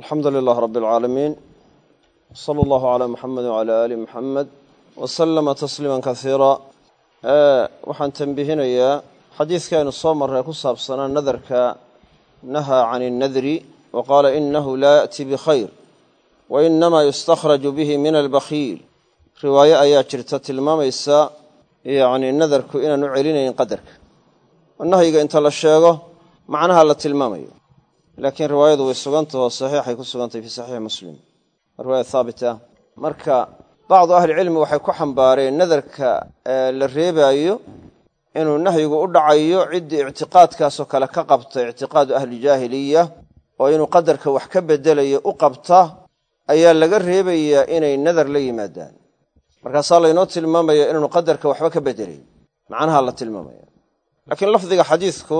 alxamdu lilaah rab اlcaalamiin sala allahu calaa muxamed wcalaa aali muxamed wasalama tasliima kasiira waxaan tembihinayaa xadiidka aynu soo marray ku saabsanaa nadarka nahaa can اnnadri wa qaala inahu laa ya'ti bikhayr wa inamaa yustakhraju bihi min albakhiil riwaayo ayaa jirta tilmaamaysa yacni nadarku inaanu celinayn qadarka. Oo nahyiga inta la sheego macnaha la tilmaamayo laakiin riwaayadu way sugantahoo saxiixay ku sugantahay fii saxiixi muslim. Riwaaya haabita marka bacdu ahlicilmi waxay ku xambaareen nadarka la reebaayo inuu nahyigu u dhacayo ciddii ictiqaadkaasoo kale ka qabta ictiqaadu ahli jaahiliya oo inuu qadarka wax ka bedelayo u qabta ayaa laga reebayaa inay nadar la yimaadaan. Markaasaa laynoo tilmaamaya inaanu qadarka waxba ka bedelayn macnaha la tilmaamaya. Laakiin lafdiga xadiidku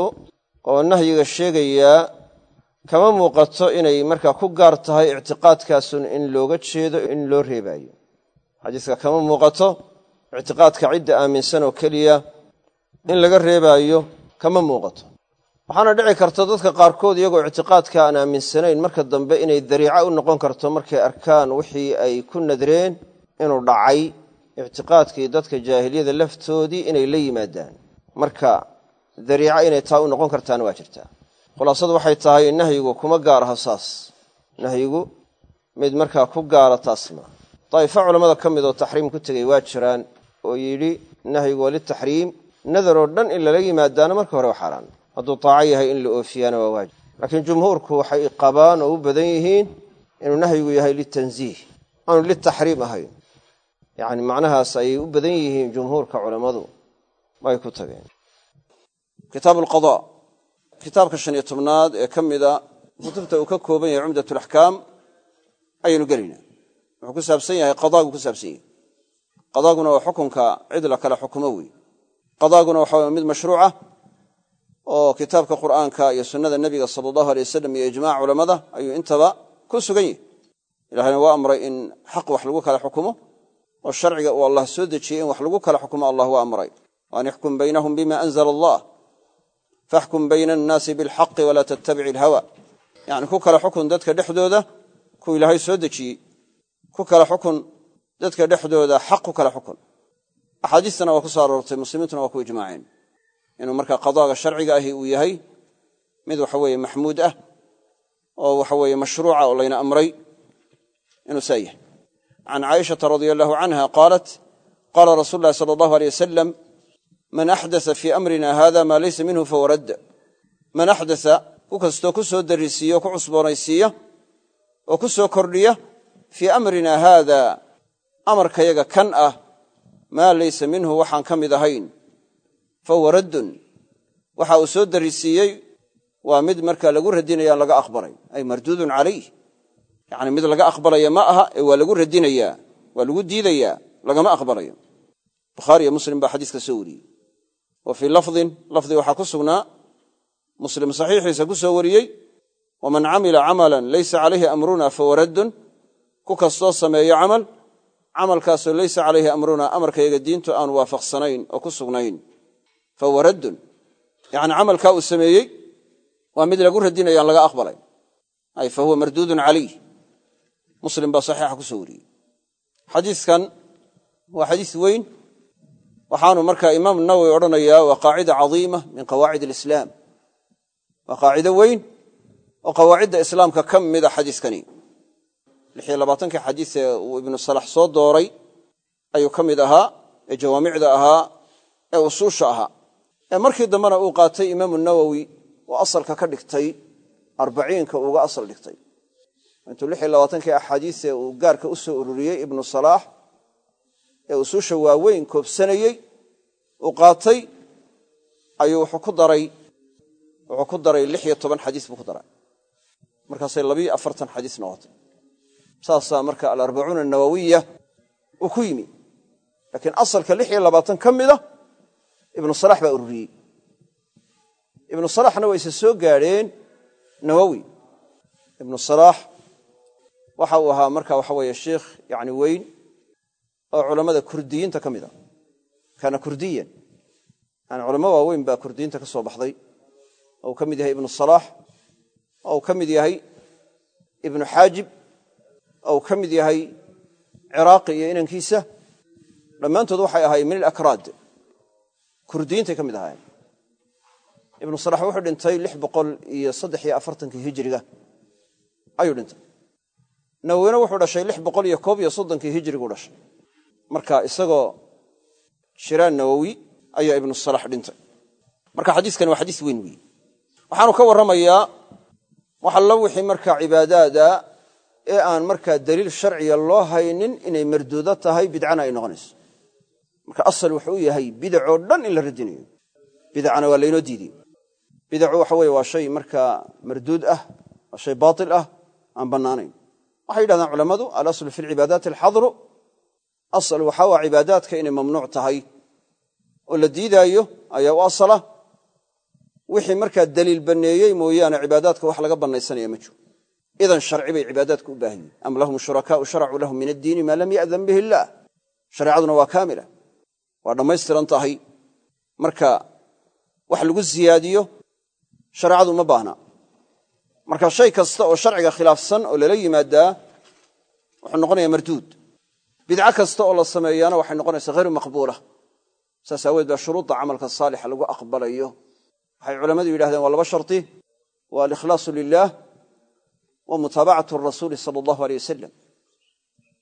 oo nahyiga sheegayaa kama muuqato inay markaa ku gaar tahay ictiqaadkaasun in looga jeedo in loo reebaayo. Xadiiska kama muuqato ictiqaadka cidda aaminsan oo keliya in laga reebaayo kama muuqato. Waxaana dhici karta dadka qaarkood iyagoo ictiqaadka aan aaminsanayn marka dambe inay dariico u noqon karto markay arkaan wixii ay ku nadreen inuu dhacay ictiqaadkii dadka jaahiliyada laftoodii inay la yimaadaan. Marka dariico inay taa u noqon kartaana waa jirtaa khulaasadu waxay tahay nahyigu kuma gaar aha saas nahyigu mid markaa ku gaara taas maa daa'ifo culammada ka mid oo taxriim ku tegey waa jiraan oo yidhi nahyigu waa litaxriim nadaroo dhan in lala yimaadaana marka hore waa xaaraan. Hadduu taaco yahay in la oofiyaana waa waajib. Laakiin jumhuurku waxay qabaan oo u badan yihiin inuu nahyigu yahay litanziih aanu litaxriim ahayn. Yacni macnahaas ayay u badan yihiin jumhuurka culammadu ay ku tageen. Kitaab alqada kitaabka shan iyo tobnaad ee ka mida kutubta uu ka kooban yahay cumdat alaxkaam ayaynu gelaynaa wuxuu ku saabsan yahay qadaagu ku saabsan yahay. Qadaaguna waa xukunka cid la kala xukumo wey qadaaguna waxa mid mashruucah oo kitaabka qur'aanka iyo sunnada nebiga sala allahu alay wasalam iyo ijmac culammada ayuu intaba ku sugan yahay. Ilahayna waa amray in xaq wax lagu kala xukumo oo sharciga uu allah soo dejiyey in wax lagu kala xukumo allah waa amray. Waan ixkum baynahum bima anzala allah faxkum bayna annaasi bilxaqi walaa tattabici alhawa yacni ku kala xukun dadka dhexdooda ku ilaahay soo dejiyey ku kala xukun dadka dhexdooda xaq ku kala xukun. Axaadiistana waa ku soo aroortay muslimiintuna waa ku ijmaaceen. Inuu markaa qadaaga sharciga ahi uu yahay mid waxa weeye maxmuud ah oo waxa weeye mashruuca oo layna amray inuu saa yahay. Can caaishata radia allahu canha qaalat qaala rasuulu llahi sala allahu aleyh wasalam man axdaa fii amrina hada maa laysa minhu fahuwa radd. Man axdaa ku kastoo ku soo darisiiya o ku cusboonaysiiya oo ku soo kordhiya fii amrina haada amarkayaga kan ah maa laysa minhu waxaan ka mid ahayn fahuwa raddun. Waxa uu soo darisiiyey waa mid markaa lagu radinayaan laga aqbalay. Ay marduudun calayh. Yacni mid laga aqbalaya ma aha ee waa lagu radinayaa waa lagu diidayaa lagama aqbalayo. Bukhaariyo muslim baa xadiiska soo wariyey wa fii lafdin lafdi waxaa ku sugnaa muslim saxiixiisa ku soo wariyey waman camila camalan laysa calayhi amruna fahuwa raddun ku kastoo sameeyo camal camalkaasoo laysa calayhi amruna amarkayaga diintu aan waafaqsanayn oo ku sugnayn fahuwa raddun. Yacni camalkaa uu sameeyey waa mid lagu radinayaan laga aqbalay. Ay fa huwa marduudun calayh. Muslim baa saxiixa ku soo wariyey. Xadiiskan waa xadiis weyn waxaanu markaa imaam nawowi odhanayaa waa qaacida cadiima min qawaacid alislaam. Waa qaacido weyn oo qawaacidda islaamka ka mida xadiiskani. Lixiyo labaatankii xadiis ee uu ibnu salax soo dooray ayuu ka mid ahaa ee jawaamicda ahaa ee usuusha ahaa. Ee markii dambena uu qaatay imaamu nawowi oo asalka ka dhigtay arbaciinka uga asal dhigtay. Intuu lixiyo labaatankii axaadiis ee uu gaarka u soo ururiyey ibnu salaax ee usuusha waaweyn koobsanayey uu qaatay ayuu wuxuu ku daray wuxuu ku daray lix iyo toban xadiis buu ku daray. Markaasay labiyo afartan xadiis noqotay. Saasaa marka alarbacuuna anawawiya uu ku yimi. Laakiin asalka lix iyo labaatan ka mida ibnu salax baa ururiyey. Ibnu salaxna waa isa soo gaadheen nawowi ibnu salaax waxa uu ahaa marka waxa weeye sheikh yani weyn oo culammada kurdiyiinta ka mid a. Kaana kurdiyan. Yani culamo waaweyn baa kurdiyiinta ka soo baxday. Oo uu ka mid yahay ibnu salaax. Oo uu ka mid yahay ibnu xaajib. Ou ka mid yahay ciraaqi iyo inankiisa. Dhammaantood waxay ahaayeen min alakraad. Kurdiyiintay ka mid ahaayeen. Ibnu salax wuxuu dhintay lix boqol iyo saddex iyo afartankii hijiriga. Ayuu dhintay. Nawowina wuxuu dhashay lix boqol iyo koob iyo soddonkii hijiriguu dhashay marka isagoo shiraan nawowi ayaa ibnu salax dhintay. Marka xadiiskani waa xadiis weyn weeye waxaanu ka warramayaa wax allo wixii markaa cibaadaada ee aan markaa daliil sharciga loo haynin inay marduudo tahay bidcana ay noqonayso. Marka asal wuxuu yahay bidacoo dhan in la radinayo. Bidacana waa laynoo diidey bidacu waxa weye waa shay markaa marduud ah waa shay baatil ah aan bannaanayn. Waxay yidhahdaan culammadu alaslu fi lcibaadaati alxadru asal waxaa cibaadaadka inay mamnuuc tahay. Oo la diidaayo ayaa u asala. Wixii markaa daliil banneeyey mooyaane cibaadaadka wax laga bannaysanaya ma jiro. Idan sharci bay cibaadaadka u baahan yihiin am lahum shurakaau sharacuu lahum min addiini maa lam ya'dan bihi illaah shareecaduna waa kaamila. Waa dhammaystiran tahay. Marka wax lagu siyaadiyo shareecadu ma baahna. Marka shay kasta oo sharciga khilaafsan oo lala yimaadaa wuxuu noqonayaa marduud bidco kasta oo la sameeyaana waxay noqonaysaa hayru maqbuula. Saas aaweed baa shuruudda camalka saalixa lagu aqbalayo. Waxay culammadu yidhahdeen waa laba sharti. Waa alikhlaasu lilah wa mutaabacatu rasuuli sala allahu aleyh wasalam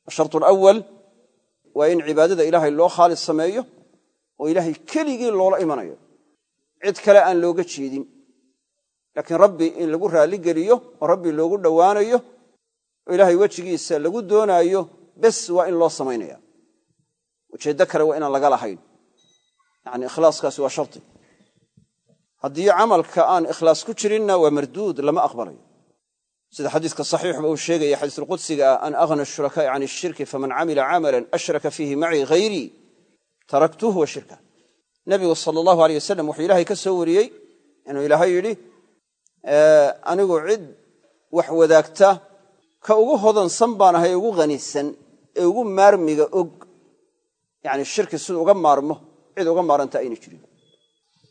ashartu alawal waa in cibaadada ilaahay loo khaalis sameeyo oo ilaahay keligii loola imanayo. Cid kale aan looga jeedin. Laakiin rabbi in lagu raalligeliyo oo rabbi loogu dhowaanayo oo ilaahay wejigiisa lagu doonaayo bes waa in loo samaynaya. Ujeeddo kale waa inaan laga lahayn. Yani ikhlaaskaasi waa sharti. Haddii camalka aan ikhlaas ku jirinna waa marduud lama aqbalayo. Sida xadiiska saxiixba uu sheegaya xadiisulqudsiga ah an aghna ashurakaai can ishirki faman camila camalan ashraka fiihi macii hayrii taraktuhu wa shirka. Nebigu sala allahu aleyh wasalam wuxuu ilaahay ka soo wariyey inuu ilaahay yidhi anigu cid wax wadaagta ka ugu hodansan baan ahay ugu hanisan ee ugu maarmiga og yani shirki siduu uga maarmo cid uga maaranta ayna jirin.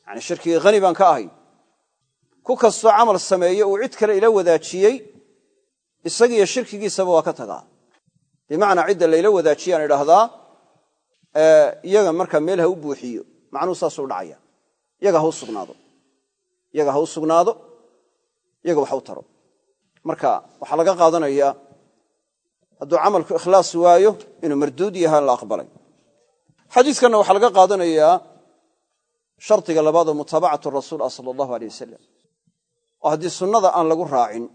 Yani shirkigii hani baan ka ahay. Ku kastoo camal sameeye uu cid kale ila wadaajiyey isagiiyo shirkigiisaba waa ka tagaa. Bimacnaa cidda layla wadaajiyaan idhaahdaa iyaga markaa meel ha u buuxiyo macnuhu saasuu dhacaya. Yaga ha u sugnaado. Yaga ha u sugnaado yaga wax u taro. Marka waxaa laga qaadanayaa hadduu camalku ikhlaas waayo inuu marduud yahaan la aqbalay. Xadiiskanna waxaa laga qaadanayaa shardiga labaadoo mutaabacatu rasuul ah sala allahu aleyh wasalam oo haddii sunnada aan lagu raacin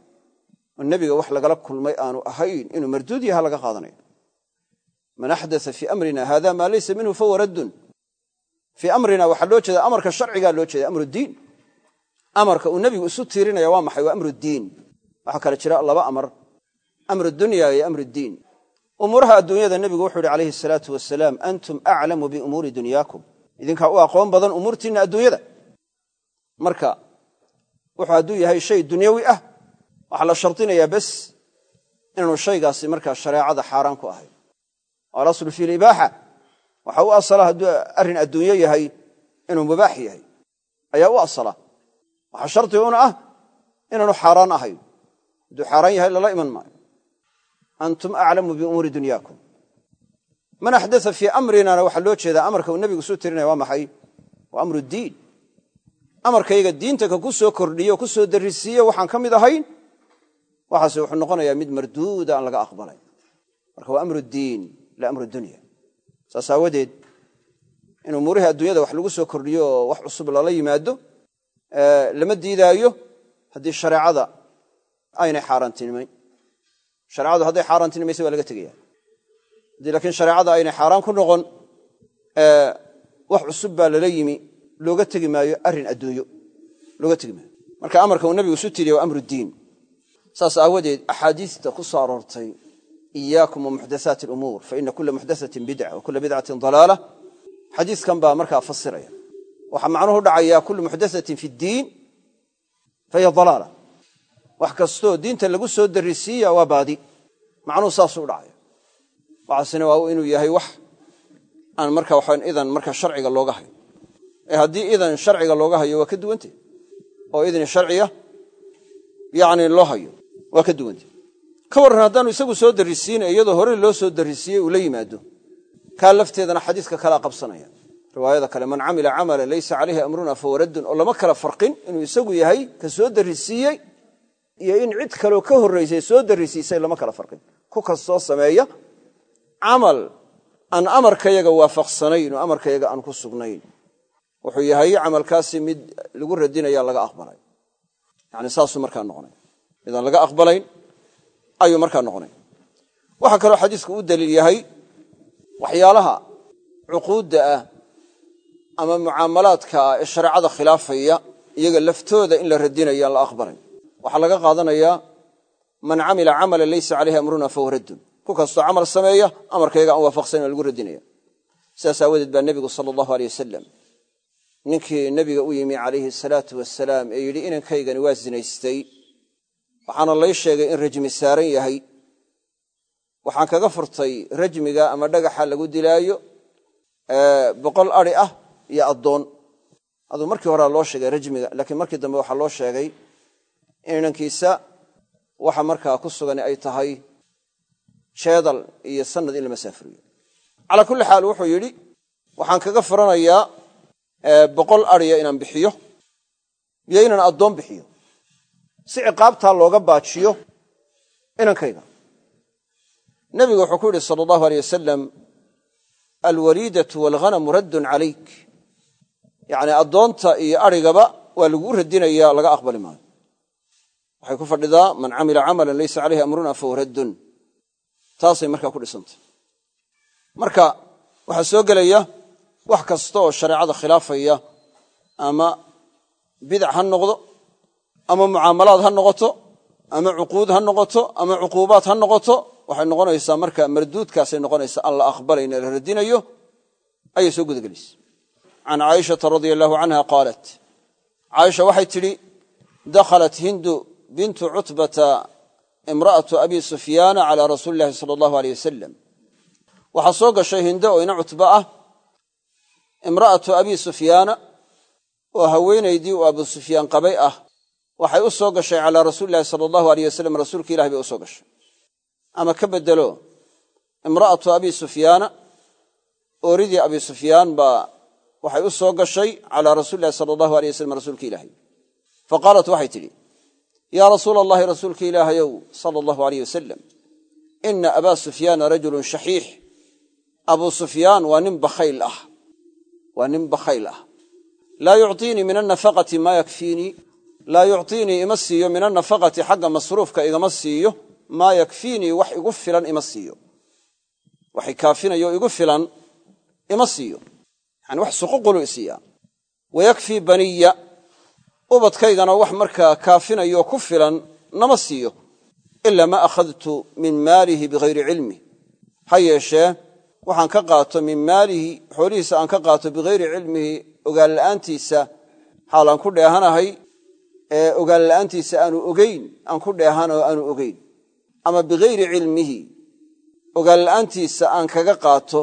oo nebiga wax lagala kulmay aanu ahayn inuu marduud yaha laga qaadanayo man axdaa fii amrina hada maa laysa minhu fahuwa raddun. Fii amrina waxaa loo jeeda amarka sharcigaa loo jeeda amru diin. Amarka uu nebigu isu tiirinaya waa maxay? Waa amru diin. Waxaa kale jira laba amar amru dunya iyo amru diin. Umuuraha adduunyada nebigu wuxuu ihi calayhi salaatu wasalaam antum aclamu biumuuri dunyaakum. Idinkaa u aqoon badan umuurtiinna adduunyada. Marka wuxuu hadduu yahay shay dunyawi ah waxaa la shardinayaa bes inaanu shaygaasi markaa shareecada xaaraan ku ahay. Alaslu fi libaaxa. Waxa u asala hadduu arrin adduunyo yahay inuu mubaax yahay. Ayaa u asala. Waxaa shardi una ah inaanu xaaraan ahayn hadduu xaaraan yahay lala antum aclamu biumuuri dunyaakum man axdaa fii amrinana waxaa loo jeedaa amarka uu nebigu soo tirinaya waa maxay waa amru diin amarkayga diinta ka ku soo kordhiyo o ku soo darisiiye waxaan ka mid ahayn waxaase wuxuu noqonayaa mid marduuda aan laga aqbalay marka waa amru diin la amru dunya saas aawadeed in umuurihii adduunyada wax lagu soo kordhiyo oo wax cusub lala yimaado lama diidaayo haddii shareecada aynay xaaraantinimayn shareecadu hadday xaaraantinimaysa waa laga tegaya. Haddii laakiin shareecada aynay xaaraan ku noqon wax cusub baa lala yimi looga tegi maayo arrin adduunyo looga tegi maayo. Marka amarka uu nabigu isu tiriya waa amru saas aawadeed axaadiista ku soo iyaakum wa muxdathaati alumuur fa ina kula muxdathatin bidca wa kula bidcatin dalaala. Xadiiskan baa markaa fasiraya. Waxaa macnuhu dhacaya kulu muxdathatin fi ddiin fahiya dalaala wax kastoo diinta lagu soo darisiiya waa baadi. Macnuhu saasuu u dhacaya waxaasina waa inuu yahay wax aan marka waxaan idan marka sharciga looga hayo ee haddii idan sharciga looga hayo waa ka duwante oo idni sharciga yacni loo hayo waa ka duwante ka warran haddaanu isagu soo darrisiinay iyadoo horey loo soo darrisiiyey uu yimaado. Kaa lafteedana xadiiska kalea qabsanaya. Riwaayada kale man camila camalan laysa calayhi amruna fahuwa raddun oo lama kala farqin inuu isagu yahay ka soo darrisiiyey iyo in cid kaleo ka horraysay soo darrisiisay lama kala farqin. Ku kastoo sameeya camal aan amarkayaga waafaqsanayn oo amarkayaga aan ku sugnayn. Wuxuu yahay camalkaasi mid lagu radinaya laga aqbalay. Yani saasuu markaa noqonay. Midaan laga aqbalayn ayuu markaa noqonay. Waxaa kaloo xadiisku u daliil yahay waxyaalaha cuquudda ah ama mucaamalaadka ah ee shareecada khilaafaya iyaga laftooda in la radinaya la aqbalay waxaa laga qaadanayaa man camila camalan laysa calayhi amruna fahuwa raddun. Ku kastoo camal sameeya amarkayaga aan waafaqsayn oo lagu radinaya sidaas aawadeed baa nebigu sala allahu aleyh wasalam ninkii nebiga u yimi calayhi asalaatu wasalaam ee yidhi inankaygani waa zinaystay. Waxaana lay sheegay in rajmi saaran yahay. Waxaan kaga furtay rajmiga ama dhagaxa lagu dilaayo boqol ari ah iyo addoon. Aduu markii horea loo sheegay rajmiga laakiin markii dambe waxaa loo sheegay inankiisa waxa markaa ku sugan ay tahay jeedal iyo sanad in la masaafuriyo calaa kulli xaal wuxuu yidhi waxaan kaga furanayaa boqol ariya inaan bixiyo iyo inaan addoon bixiyo si ciqaabtaa looga baajiyo inankayga. Nebigu wuxuu ku yidhi sala allahu aleyh wasalam alwaliidatu waalghanamu raddun calayk. Yacni addoonta iyo arigaba waa laguu radinaya laga aqbali maayo waxay ku fadhidaa man camila camalan laysa caleyhi amruna fahuwa raddun. Taasay markaa ku dhisantay. Marka waxaa soo gelaya wax kasta oo shareecada khilaafaya ama bidac ha noqdo ama mucaamalaad ha noqoto ama cuquud ha noqoto ama cuquubaad ha noqoto waxay noqonaysaa marka marduudkaasay noqonaysaa aan la aqbalayn la radinayo ayay soo gudagelaysa can caaishata radia allahu canha qaalat caaisha waxay tidhi dakhalat hindu bintu cutbata imra'atu abi sufyaana calaa rasuuli illahi sala allahu aleyh wasalam waxaa soo gashay hindo oo ina cutba ah. Imra'atu abi sufyaana oo haweenaydii uu abu sufyaan qabay ah waxay u soo gashay calaa rasuuli illahi sala allahu aleyh wasalam rasuulka ilahi bay u soo gashay. Ama ka bedelo imra'atu abi sufyaana ooridii abi sufyaan baa waxay u soo gashay calaa rasuuli illahi yaa rasuula allahi rasuulka ilaahayow sala allahu aleyh wasalam ina abaa sufyaana rajulun shaxiix. Abuu sufyaan waa nin bakhayl ah waa nin bakhayl ah. Laa yucطiinii min annafaqati maa yakfiinii laa yucطiinii ima siiyo min annafaqati xagga masruufka igama siiyo maa yakfiinii wax igu filan ima siiyo. Waxay kaafinayo igu filan ima siiyo. Yani wax ubadkaygana wax markaa kaafinayo ku filan nama siiyo ilaa ma akhadtu min maalihi bigayri cilmi. Ha yeeshee waxaan ka qaato min maalihi xoolihiisa aan ka qaato bigayri cilmihi ogaan la'aantiisa xaal aan ku dheehanahay ee ogaan la'aantiisa aanu ogeyn aan ku dheehanao aanu ogeyn. Ama bigayri cilmihi ogaan la'aantiisa aan kaga qaato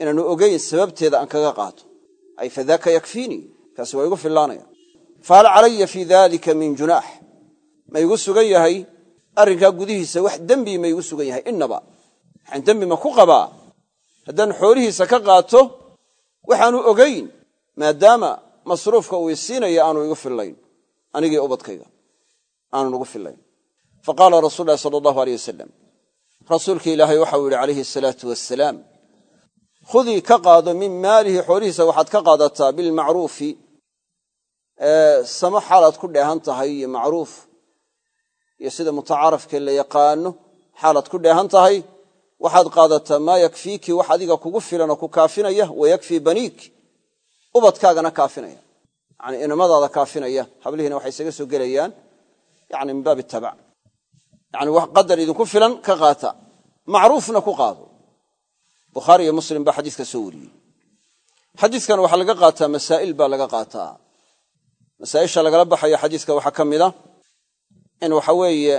inaanu ogeyn sababteeda aan kaga qaato. Ay fadaaka yakfiinii kaasi waa igu fillaanaya fahal calaya fii dalika min junaax. Ma igu sugan yahay? Arrinkaa gudihiisa wax dembi ma igu sugan yahay. Innaba waxaan dembi ma ku qabaa? Haddaan xoolihiisa ka qaato waxaanu ogayn maadaama masruufka uu isiinaya aanu igu fillayn. Anigii ubadkayga aanu nugu fillayn. Fa qaala rasuul lahi sala allahu aleyh wasalam rasuulka ilaahay waxau yidhi calayhi asalaatu wassalaam khudii ka qaado min maalihi xoolihiisa waxaad ka qaadataa bilmacruufi samo xaalaad ku dheehan tahay iyo macruuf iyo sida mutacaarafkee la yaqaano xaalaad ku dheehan tahay waxaad qaadataa maa yakfiiki wax adiga kugu filan oo ku kaafinaya wayakfii baniik ubadkaagana kaafinaya. Yani inamadaada kaafinaya hablihiina waxay isaga soo gelayaan yani min baabi tabac yani wax qadar idinku filan ka qaata macruufna ku qaado. Bukhaari iyo muslim baa xadiiska soo wariyey. Xadiiskan waxaa laga qaataa masaa'il baa laga qaataa masaaisha lagala baxayo xadiiska waxaa ka mid a in waxa weeye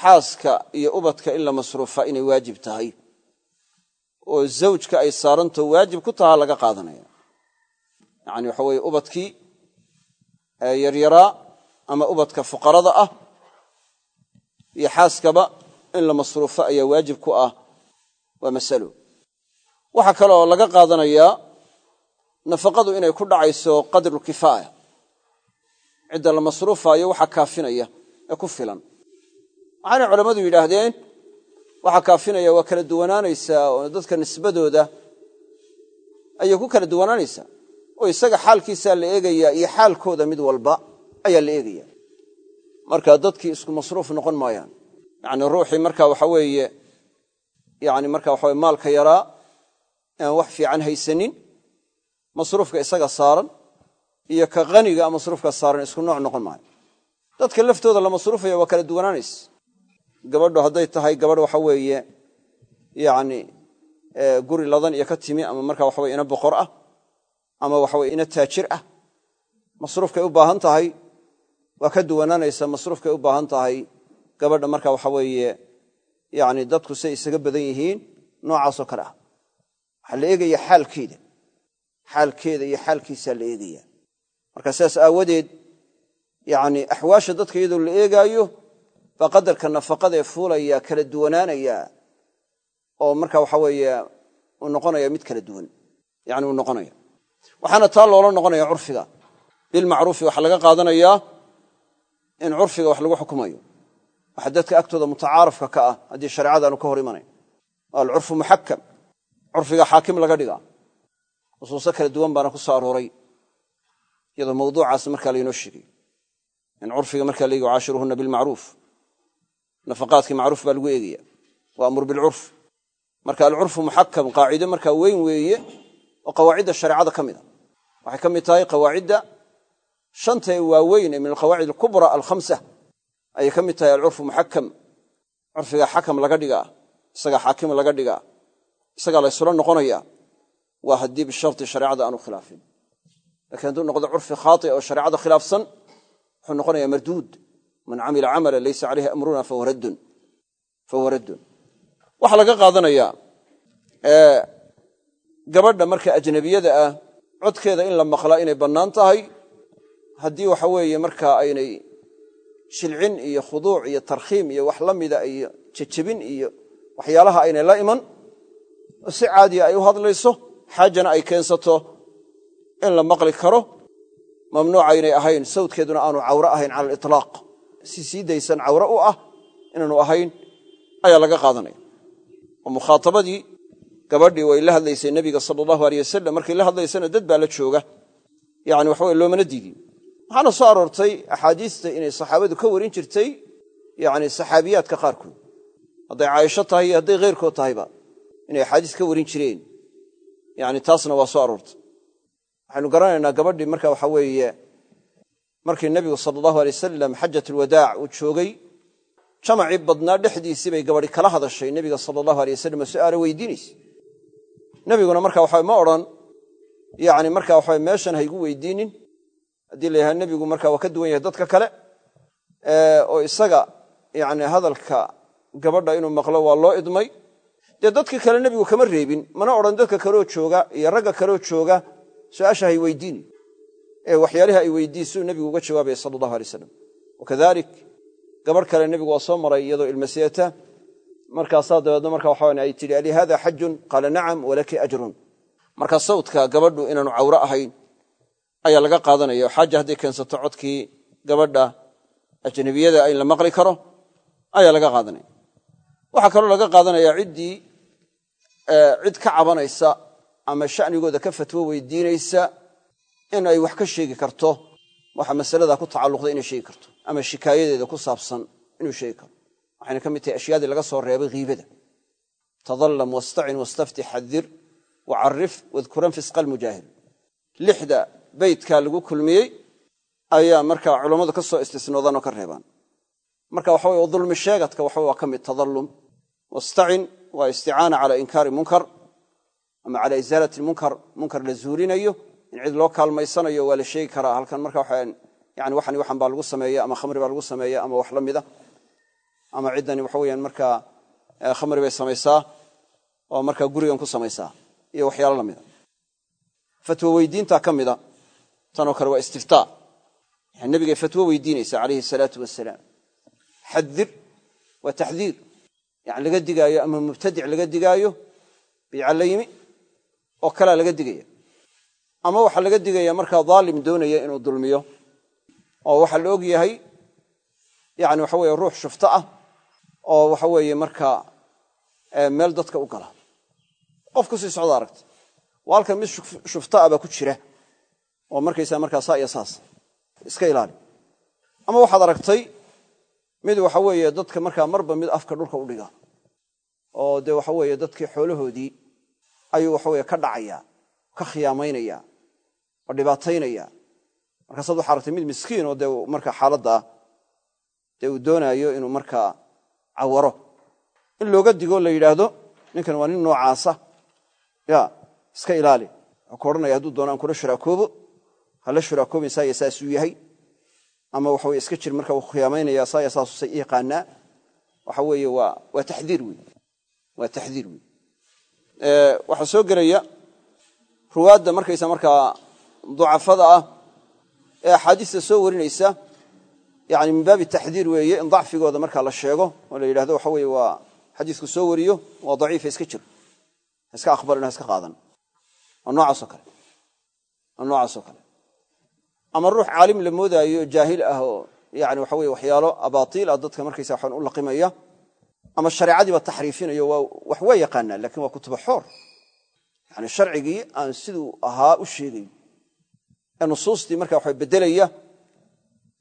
xaaska iyo ubadka in la masruufa inay waajib tahay oo zawjka ay saaranto waajib ku tahaa laga qaadanaya yani waxa weye ubadkii yaryaraa ama ubadka fuqarada ah iyo xaaskaba in la masruufo ayaa waajib ku ah waa masalo waxaa kaloo laga qaadanayaa nafaqadu inay ku dhacayso qadru kifaaya. Cidda la masruufaayo waxaa kaafinaya ee ku filan. Waxaanay culammadu yidhaahdeen waxaa kaafinaya waa kala duwanaanaysaa oo dadka nisbadooda ayay ku kala duwanaanaysaa oo isaga xaalkiisaa la eegayaa iyo xaalkooda mid walba ayaa la eegaya. Marka dadkii isku masruuf noqon maayaan. Yani ruuxii marka waxa weeye yani marka waxa weye maalka yaraa aan wax fiican haysanin masruufka isaga saaran iyo ka haniga masruufka saaran isku nooc noqon maayo. Dadka laftooda la masruufaya waa kala duwanaanaysa. Gabadhu hadday tahay gabadh waxa weeye yani guri ladan iyo ka timi ama marka waxaweye ina boqor ah ama waxaweye ina taajir ah. Masruufkay u baahan tahay waa ka duwanaanaysa masruufkay u baahan tahay gabadha marka waxa weeye yani dadku say isaga badan yihiin noocaasoo kale ah. Waxaa la eegaya xaalkeeda xaalkeeda iyo xaalkiisaa la eegaya. Marka sidaas aawadeed yani axwaasha dadka iyadoo la eegaayo baa qadarka nafaqadaee fuulaya kala duwanaanaya oo marka waxa weeye uu noqonaya mid kala duwan. Yani uu noqonaya waxaana taa loola noqonaya curfiga. Bilmacruufi waxaa laga qaadanayaa in curfiga wax lagu xukumayo. Waxa dadka agtooda mutacaarafka ka ah haddii shareecada aanu ka hor imanayn alcurfu muxakam curfiga xaakim laga dhigaa nusuuso kala duwan baana ku soo arooray iyadoo mawduucaas markaa laynoo sheegay. In curfiga markaa laegi caashiruhuna bilmacruuf nafaqaadkii macruuf baa lagu eegaya waamur bilcurf marka alcurfu muxakam qaacido markaa weyn weeye oo qawaacidda shareecada ka mid a. Waxay ka mid tahay qawaacidda shanta ee waaweyn ee min alqawaacid alkubra alkhamsa. Ayay ka mid tahay alcurfu muxakam. Curfiga xakam laga dhigaa isagaa xaakim laga dhigaa isagaa la ysula noqonaya waa haddii bisharti shareecada aanu khilaafin. Lakiin hadduu noqdo curfi khaati oo shareecada khilaafsan wuxuu noqonaya marduud. Man camila camala laysa caleyhi amruna fahuwa raddun. Waxaa laga qaadanayaa gabadha marka ajnabiyada ah codkeeda in la maqlaa inay bannaan tahay haddii waxa weeye markaa aynay shilcin iyo khuduuc iyo tarkhiim iyo wax la mida iyo jejebin iyo waxyaalaha aynay la iman si caadiya ay u hadlayso xaajana ay keensato in la maqli karo mamnuuca aynay ahayn sawdkeeduna aanu cawre ahayn cala aliطlaaq si sii daysan cawre u ah inaanu ahayn ayaa laga qaadanaya. Oo mukhaatabadii gabadhii way la hadlaysay nebiga sala allahu aleyh wasalam markay la hadlaysana dad baa la jooga. Yani waxaweye loomana diidin. Waxaana soo aroortay axaadiista inay saxaabadu ka warin jirtay yani saxaabiyaadka qaarkood. Hadday caaisho tahay iyo hadday kheyrkood tahayba inay axaadiis ka warin jireen yani taasna waa soo aroortay. Waxaynu garanaynaa gabadhii marka waxa weeye markii nebigu sala allahu alay wasalam xajat alwadaac uu joogay jamacii badnaa dhexdiisii bay gabadhi kala hadashay nebiga sala allahu alay wasalam oo su'aalo weydiinaysa nebiguna marka waxa ma odhan yani marka waxa meeshan haygu weydiinin. Haddii la yahay nebigu marka waa ka duwan yahay dadka kale oo isaga yani hadalka gabadha inuu maqlo waa loo idmay dee dadka kale nebigu kama reebin. Mana odhan dadka kaleoo jooga iyo ragga kaleoo jooga su'aasha hay weydiini ee waxyaalihi ay weydiisuu nebigu uga jawaabaya sala allahu alay wasalam wakadalik gabadh kale nebigu waa soo maray iyadoo ilmaseeta markaasaa dabeedna marka waxa ay tidhi alihada xajun qaala nacam walaki ajrun. Marka sawdka gabadhu inaanu cawre ahayn ayaa laga qaadanaya oo xaaja hadday keensato codkii gabadha ajnabiyada in la maqli karo ayaa laga qaadanaya waxaa kaloo laga qaadanaya ciddii cid ka cabanaysa ama shanigooda ka fatwo weydiinaysa in ay wax ka sheegi karto. Waxa masalada ku tacalluqda inay sheegi karto ama shikaayadeeda ku saabsan inuu sheegi karo. Waxayna ka mid tahay ashyaadii laga soo reebay hiibada tadallam wastacin wastafti xadir wacarif wadkuran fisqa almujaahir lixda beytkaa lagu kulmiyey ayaa markaa culammadu ka soo istisnoodaan oo ka reebaan. Marka waxa weye dulmi sheegadka waxa waa ka mid tadallum wastacin waa isticaana cala inkaari munkar ama cala isaalati munkar munkar la zuulinayo in cid loo kaalmaysanayo waa la sheegi karaa halkan marka waxa yani waxan baa lagu sameeya ama khamri baa lagu sameeya ama wax la mida ama ciddani waxa weyaan markaa khamri bay samaysaa oo markaa gurigan ku samaysaa iyo waxyaalo lamida fatwo weydiinta ka mida tanoo kale waa istiftaa yani nabigay fatwo weydiinaysa calayhi salaatu wasalaam xadir waa taxdiir yani laga digaayo ama mubtadic laga digaayo bidca la yimi oo kalea laga digaya. Ama waxaa laga digaya markaa daalim doonaya inuu dulmiyo oo waxaa la og yahay yani waxa weye ruux shufto ah oo waxa weeye markaa meel dadka u gala. Qof ku sii socda aragta waa halkan mid shufto ah baa ku jira oo markaysaa markaa saa iyo saas iska ilaali. Ama waxaad aragtay mid waxa weeye dadka markaa marba mid afka dhulka u dhiga. Oo dee waxa weeye dadkii xoolahoodii ayuu waxaweye ka dhacaya ka khiyaamaynaya oo dhibaataynaya. Markaasaad waxa aragtay mid miskiin oo dee markaa xaaladda ah dee uu doonaayo inuu markaa cawaro. In looga digo la yidhaahdo ninkan waa nin noocaasa. Ya iska ilaali. Wuxuu ku odhanaya hadduu doono aan kula shuraakoobo hala shuraakoobin saaya saasuu yahay ama waxa weye iska jir marka wuu khiyaamaynaya saaya saasuse yaqaanaa waxa weeye waa waa taxdiir wey waa taxdiir wey waxaa soo gelaya ruwaadda markaysa markaa ducafada ah ee axaadiista soo warinaysa yani min baabi taxdiir weeye in dacfigooda markaa la sheego oo la yidhahdo waxa weye waa xadiisku soo wariyo waa daciifa iska jir. Iska aqbalin ha iska qaadan. Noocaasoo kale. Noocaasoo kale ama ruux caalim la moodaayo jaahil ah oo yani waxa weye waxyaalo abaatiil ah dadka markaysa waxaan u laqimaya ama shareecadiiba taxriifinayo wax waa yaqaanaa laakiin waa kutuba xoor. Yani sharcigii aan siduu ahaa u sheegayn ee nusuustii marka waxa bedelaya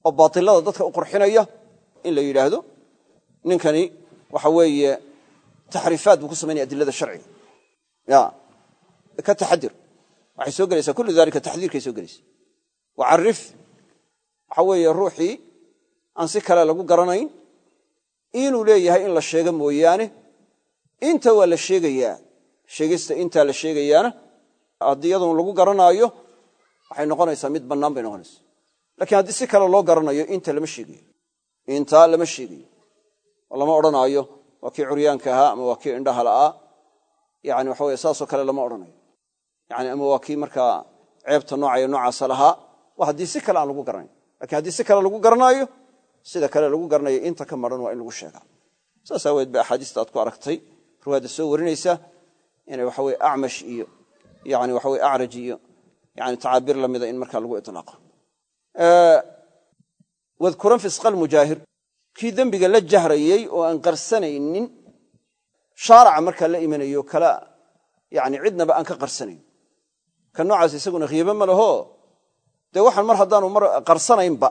oo baatilada dadka u qurxinaya in la yidhaahdo ninkani waxa weeye taxriifaad buu ku samaynaya adilada sharciga ka taxadir. Waxay soo gelaysaa kullu dalika taxdiirkay soo gelaysa wacarif waxa weeye ruuxii aan si kale lagu garanayn inuu leeyahay in la sheego mooyaane inta waa la sheegayaa sheegista intaa la sheegayaana haddii iyadun lagu garanaayo waxay noqonaysaa mid bannaan bay noqonaysaa lakiin haddii si kale loo garanayo inta lama sheegayo intaa lama sheegayo oo lama odhanaayo waa kii curyaanka ahaa ama waa kii indhaha la'aa yani waxa weye saasoo kale lama odhanayo yani ama waa kii markaa ceebta noocayo noocaasa lahaa waa haddii si kale aan lagu garanayn. Lakiin haddii si kale lagu garanaayo sida kale lagu garanayo inta ka maran waa in lagu sheegaa. Saas aaweed ba axaadiista aad ku aragtay. Ruwaadda soo warinaysa inay waxa weye acmash iyo yani waxa weye acraj iyo yani tacaabir lamida in markaa lagu ilaaqo wadkuran fisqa almujaahir kii dembiga la jahrayey oo aan qarsanaynin shaaraca markaa la imanayo kala yani cidnaba aan ka qarsanayn ka noocaas isaguna khiibe ma laho dee waxaan mar haddaanu qarsanaynba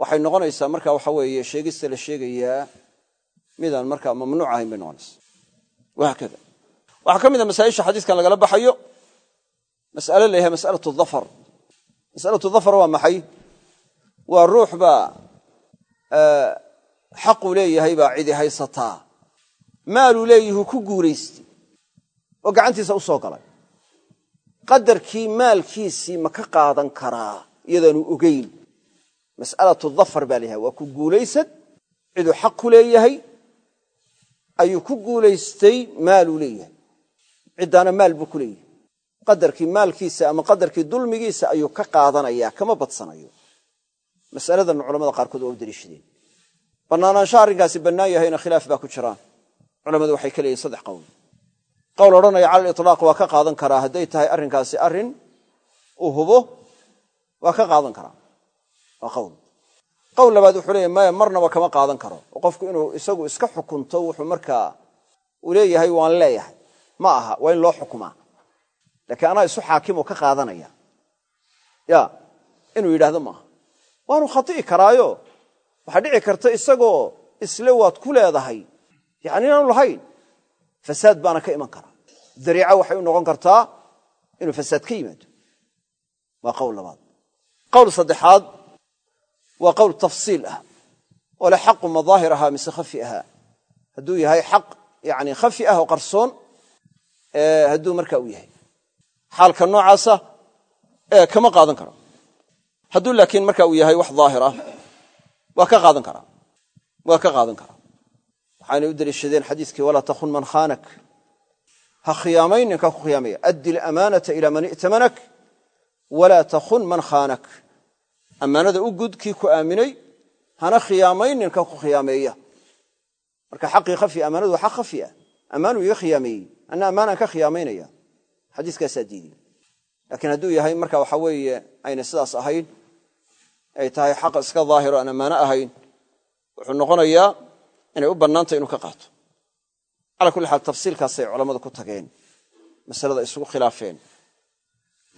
waxay noqonaysaa marka waxa weeye sheegista la sheegayaa midaan markaa mamnuuc ahayn bay noqonaysaa. Wahaakada waxaa ka mid a masaa'isha xadiiskan lagala baxayo. Mas'ale la yahay mas'alatu dhafar masalatu dhafar waa maxay? Waa ruux baa xaquu leeyahay baa cidi haysataa. Maaluu leeyahu ku guulaystay oo gacantiisa u soo galay qadarkii maalkiisii ma ka qaadan karaa iyadaanu ogeyn. Mas'alatu dhafar baa la waa ku guulaysad ciduu xaq ku leeyahay ayuu ku guulaystay maaluu leeyahay. Ciddaana maal buu ku leeyahay. Qadarkii maalkiisa ama qadarkii dulmigiisa ayuu ka qaadanaya kama badsanayo. Masaladan culamada qaarkood waa u daliishadeen bannaanaansha arrinkaasi bannaan yahayna khilaaf baa ku jiraan culamadu waxay ka leeyihiin saddex qowl qowl odhanaya cala aliطlaaq waa ka qaadan karaa. Hadday tahay arrinkaasi arrin uu hubo waa ka qaadan karaa. Waa qowl qowl labaad wuxuu leeyahy maya marnaba kama qaadan karo. Oo qofku inuu isagu iska xukunto wuxuu markaa uu leeyahay waan leeyahay. Ma aha waa in loo xukumaa. Lakiin anaa isu xaakimoo ka qaadanaya. Ya inuu yidhahdo maaha waanu khati'i karaayo. Waxaa dhici karta isagoo isle waad ku leedahay. Yani inaanu lahayn fasaad baana ka iman karaa. Dariica waxay u noqon kartaa inuu fasaad ka yimaado. Waa qowl labaad. Qowl saddexaad waa qowl tafsiil ah. Oo le xaqu madaahir ahaa mise khafi ahaa. Hadduu yahay xaq yani khafi ah oo qarsoon hadduu marka uu yahay. Xaalka noocaasa kama qaadan karo. Hadduu laakiin marka waxaanay u daliishadeen xadiiskii walaa takun man khaanak. Ha khiyaamayn ninkaa ku khiyaamaya. Addi lamaanata ilaa man i'tamanak walaa takun man khaanak. Ammaanada u gud ku aaminay hana khiyaamayn ninka ku khiyaameeya. Marka xaqii khafi ammaanadu waa khafi ah. Ammaanuu iga khiyaameeyey. Anna ammaanaan ka khiyaamaynaya xadiiskaasaa diiday laakiin hadduu yahay marka waxa weeye ayna sidaas ahayn ay tahay xaq iska daahiro aan ammaano ahayn wuxuu noqonayaa inay u bannaantay inuu ka qaato. Calaa kulli xaal tafsiilkaasay culammadu ku tageen masalada isugu khilaafeen.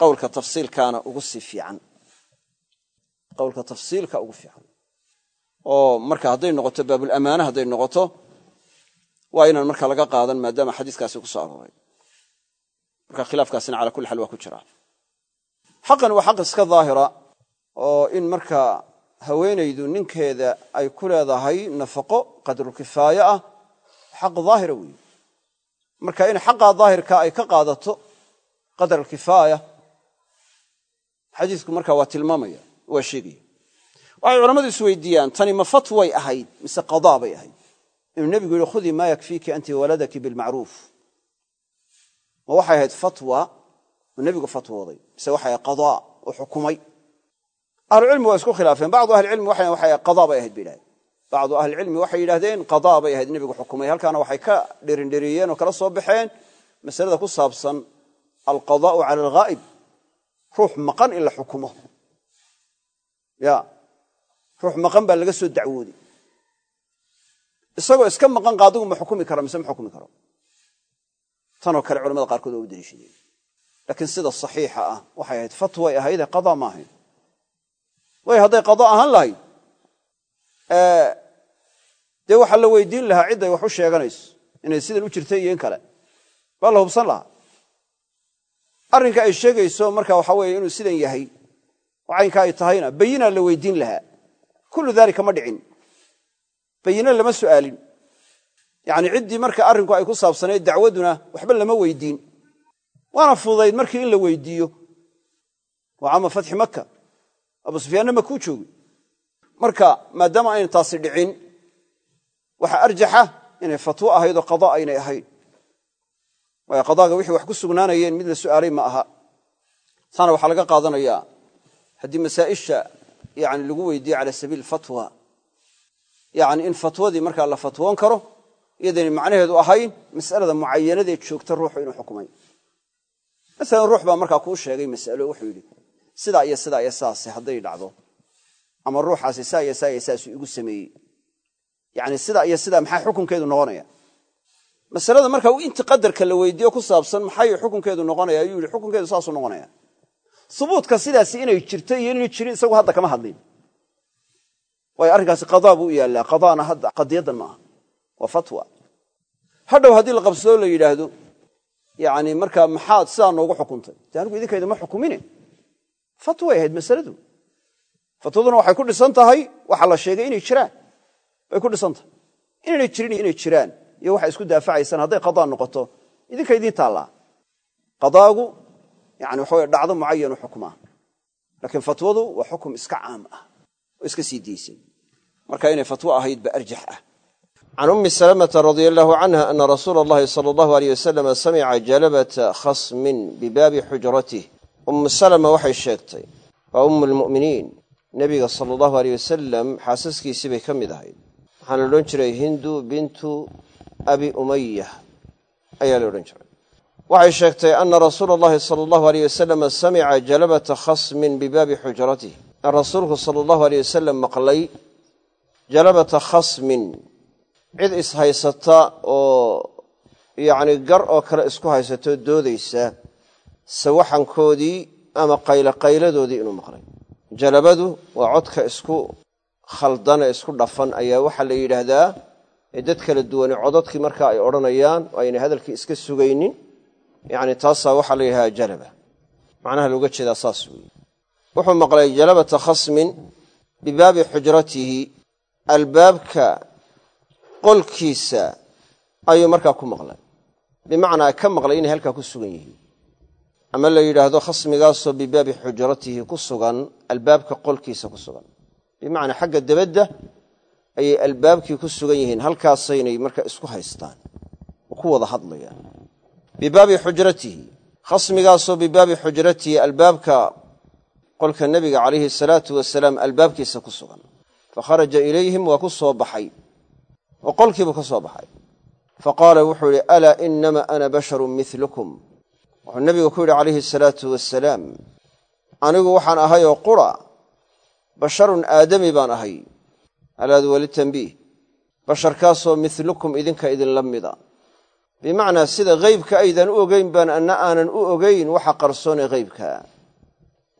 Qowlka tafsiilkaana ugu sii fiican. Qowlka tafsiilka ugu fiican. Oo marka hadday noqoto baabulamaana hadday noqoto waa inaan marka laga qaadan maadaama xadiiskaasi ku arooray. Marka khilaafkaasina cala kulli xaal waa ku jiraa xaqan waa xaq iska daahira oo in marka haweenaydu ninkeeda ay ku leedahay nafaqo qadrukifaaya ah xaq daahira weeye marka in xaqaa daahirka ay ka qaadato qadar alkifaaya xadiisku marka waa tilmaamaya waa sheegaya. Waxay culammadu isweydiiyaan tani ma fatway ahayd mise qadaa bay ahayd? Inuu nebigu yihi khudii maa yakfiiki anti waladaki bilmacruuf ma waxay ahayd fatwa nebigu fatwooday mise waxay qadaa oo xukumay ahlucilmi waa isku khilaafeen. Bacdu ahlicilmi qadaa bay ahayd bay yidhahdeen bacdu ahlicilmi waxay yidhahdeen qadaa bay ahayd nebigu xukumay. Halkaana waxay ka dherindheriyeen oo kala soo baxeen masalada ku saabsan alqadaa'u cala alghaa'ib. Ruux maqan in la xukumo. Ya ruux maqan baa laga soo dacwooday isagoo iska maqan qaadigu ma xukumi kara mise ma xukumi karo? Tanoo kale culamada qaarkood waa u daliishadeen. Laakiin sida saxiixa ah way hadday qadaa ahaan lahayd. Dee waxaa la weydiin lahaa cidday wax u sheeganayso. Inay sidan u jirtay iyo in kale. Baa la hubsan lahaa. Arrinka ay sheegayso marka waxa weeye inuu sidan yahay. Oo ay tahayna bayinaa la weydiin lahaa. Kullu daalika ma dhicin. Bayine lama su'aalin. Yacni ciddii marka arrinku ay ku saabsanayd dacwaduna waxba lama weydiin. Waana fududayd markii in la weydiiyo. Waa cama fatxi maka abu sufyaanna makuu joogi. Marka maadaama ayna taasi dhicin waxaa arjaxa inay fatwo ahayd oo qadaa aynay ahayn. Waayo qadaaga wixii wax ku sugnaanayeen mid la su'aalay ma aha. Taana waxaa laga qaadanayaa haddii masaa'isha yani lagu weydiiye cala sabiil fatwa. Yani in fatwadii markaa la fatwoon karo iyadayna macnaheedu ahayn mas'alada mucayanadee joogta ruuxu inuu xukumay. Masalan ruux baa markaa kuu sheegay mas'alo wuxuu yidhi sidaa iyo sidaa iyo saase hadday dhacdo ama ruuxaasi saa iyo saa iyo saasuu igu sameeyey. Yani sidaa iyo sidaa maxaa xukunkeedu noqonaya? Masalada marka inti qadarka la weydiiyo ku saabsan maxay xukunkeedu noqonaya ayuu yihi xukunkeedu saasuu noqonaya. Hubuutka sidaasi inay jirto iyo inay jirin isagu hadda kama hadlin. Waayo arrinkaasi qadaa buu u yaallaa qadaana hadda qadiyadan maaha waa fatwa. Hadhow haddii la qabsadoo la yidhaahdo yani markaa maxaad sidaa noogu xukuntay. De anigu idinkayda ma xukumine fatway ahayd masaladu. Fatwaduna waxay ku dhisan tahay waxa la sheegay inay jiraan. Bay ku dhisan tahay. Inaynay jirin inay jiraan iyo waxay isku daafacaysaan hadday qadaa noqoto idinka idiin taallaa. Qadaagu yani waxa wey dhacdo mucayanu xukmaa laakiin fatwadu waa xukum iska caam ah oo iska sii daysay marka inay fatwo ahayd ba arjax ah. Can ummi salamata radia allahu canha ana rasuula allahi sala allahu aleyh wasalama samica jalabata khasmin bibaabi xujratih ummu salama waxay sheegtay waa ummu lmu'miniin nebiga sala allahu aleyh wasalam xaasaskiisii bay ka mid ahayd. Waxaa la odhan jiray hindu bintu abi umaya ayaa la odhan jiray. Waxay sheegtay ana rasuula allahi sala allahu aleyh wasalama samica jalabata khasmin bibaabi xujratih in rasuulku sala allahu aleyh wasalam maqlay jalabata khasmin cid ishaysata oo yacni gar oo kale isku haysatoo doodaysa sawaxankoodii ama qayloqayladoodii inuu maqlay. Jalabadu waa codka isku khaldan ee isku dhafan ayaa waxaa la yidhaahdaa ee dad kala duwane codadkii markaa ay odhanayaan oo aynay hadalkii iska sugaynin yacni taasaa waxaa la yidhahdaa jalaba. Macnaha looga jeedaa saas weeye. Wuxuu maqlay jalabata khasmin bibaabi xujratihi. Albaabka qolkiisa ayuu markaa ku maqlay. Bimacnaa ka maqlay inay halkaa ku sugan yihiin ama la yidhaahdo khasmigaasoo bibaabi xujratihi ku sugan albaabka qolkiisa ku sugan. Bimacnaa xagga debadda ayay albaabkii ku sugan yihiin halkaasaynay markaa isku haystaan oo ku wada hadlayaan. Bibaabi xujratihi khasmigaasoo bibaabi xujratihi albaabka qolka nebiga calayhi salaatu wasalaam albaabkiisa ku sugan. Fa kharaja ilayhim waa ku soo baxay. Oo qolkiibuu ka soo baxay. Fa qaala wuxuu yidhi alaa inama ana basharun milukum wuxuu nebigu ku yidhi calayhi asalaatu wasalaam anigu waxaan ahay oo qura basharun aadami baan ahay. Alaadu weli tanbiih basharkaasoo milukum idinka idinla mida. Bimacnaa sida haybka aydan u ogeyn baan anna aanan u ogayn waxa qarsoonee haybka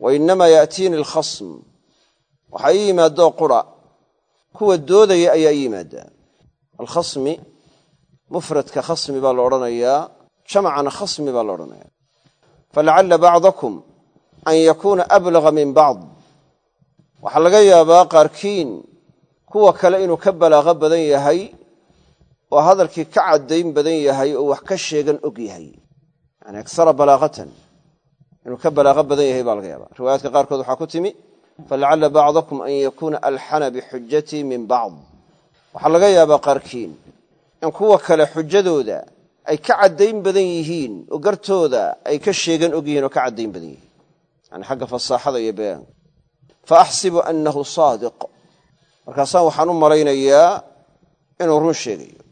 wa innamaa yaatiini alkhasm waxaa ii yimaadoo qura kuwa doodaya ayaa ii yimaaddaa alkhasmi mufradka khasmi baa la odhanayaa jamacana khasmi baa la odhanaya falacalla bacdakum an yakuuna ablaga min bacd waxaa laga yaabaa qaarkiin kuwa kale inuu ka balaaqo badan yahay oo hadalkii ka caddayn badan yahay oo wax ka sheegan og yahay. Yani aksara balaaqatan inuu ka balaaqo badan yahay baa laga yaaba riwaayaadka qaarkood waxaa ku timi falacalla bacdakum an yakuuna alxana bixujatii min bacd. Waxaa laga yaabaa qaarkiin in kuwa kale xujadooda ay ka caddayn badan yihiin oo gartooda ay ka sheegan og yihiin oo ka caddayn badan yihiin. Yani xagga fasaaxada iyo bayaanka fa axsibu annahu saadiq. Markaasaan waxaan u malaynayaa inuu run sheegayo.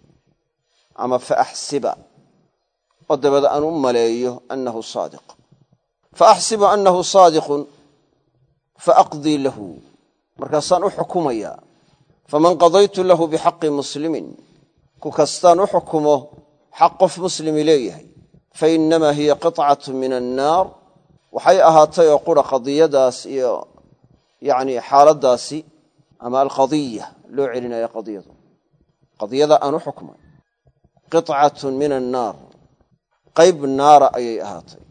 Ama fa axsiba. Oo dabeed aan u maleeyo annahu saadiq. Fa axsibu annahu saadiqun fa aqdii lahu. Markaasaan u xukumayaa faman qadaytu lahu bixaqi muslimin ku kastaan u xukumo xaq qof muslimi leeyahay. Fa innamaa hiya qitcatu min annaar waxay ahaatay oo qura qadiyadaas iyo yacni xaaladdaasi ama alqadiya loo celinaya qadiyadu. Qadiyada aan u xukmay. Qitcatun min annaar qayb naara ayay ahaatay.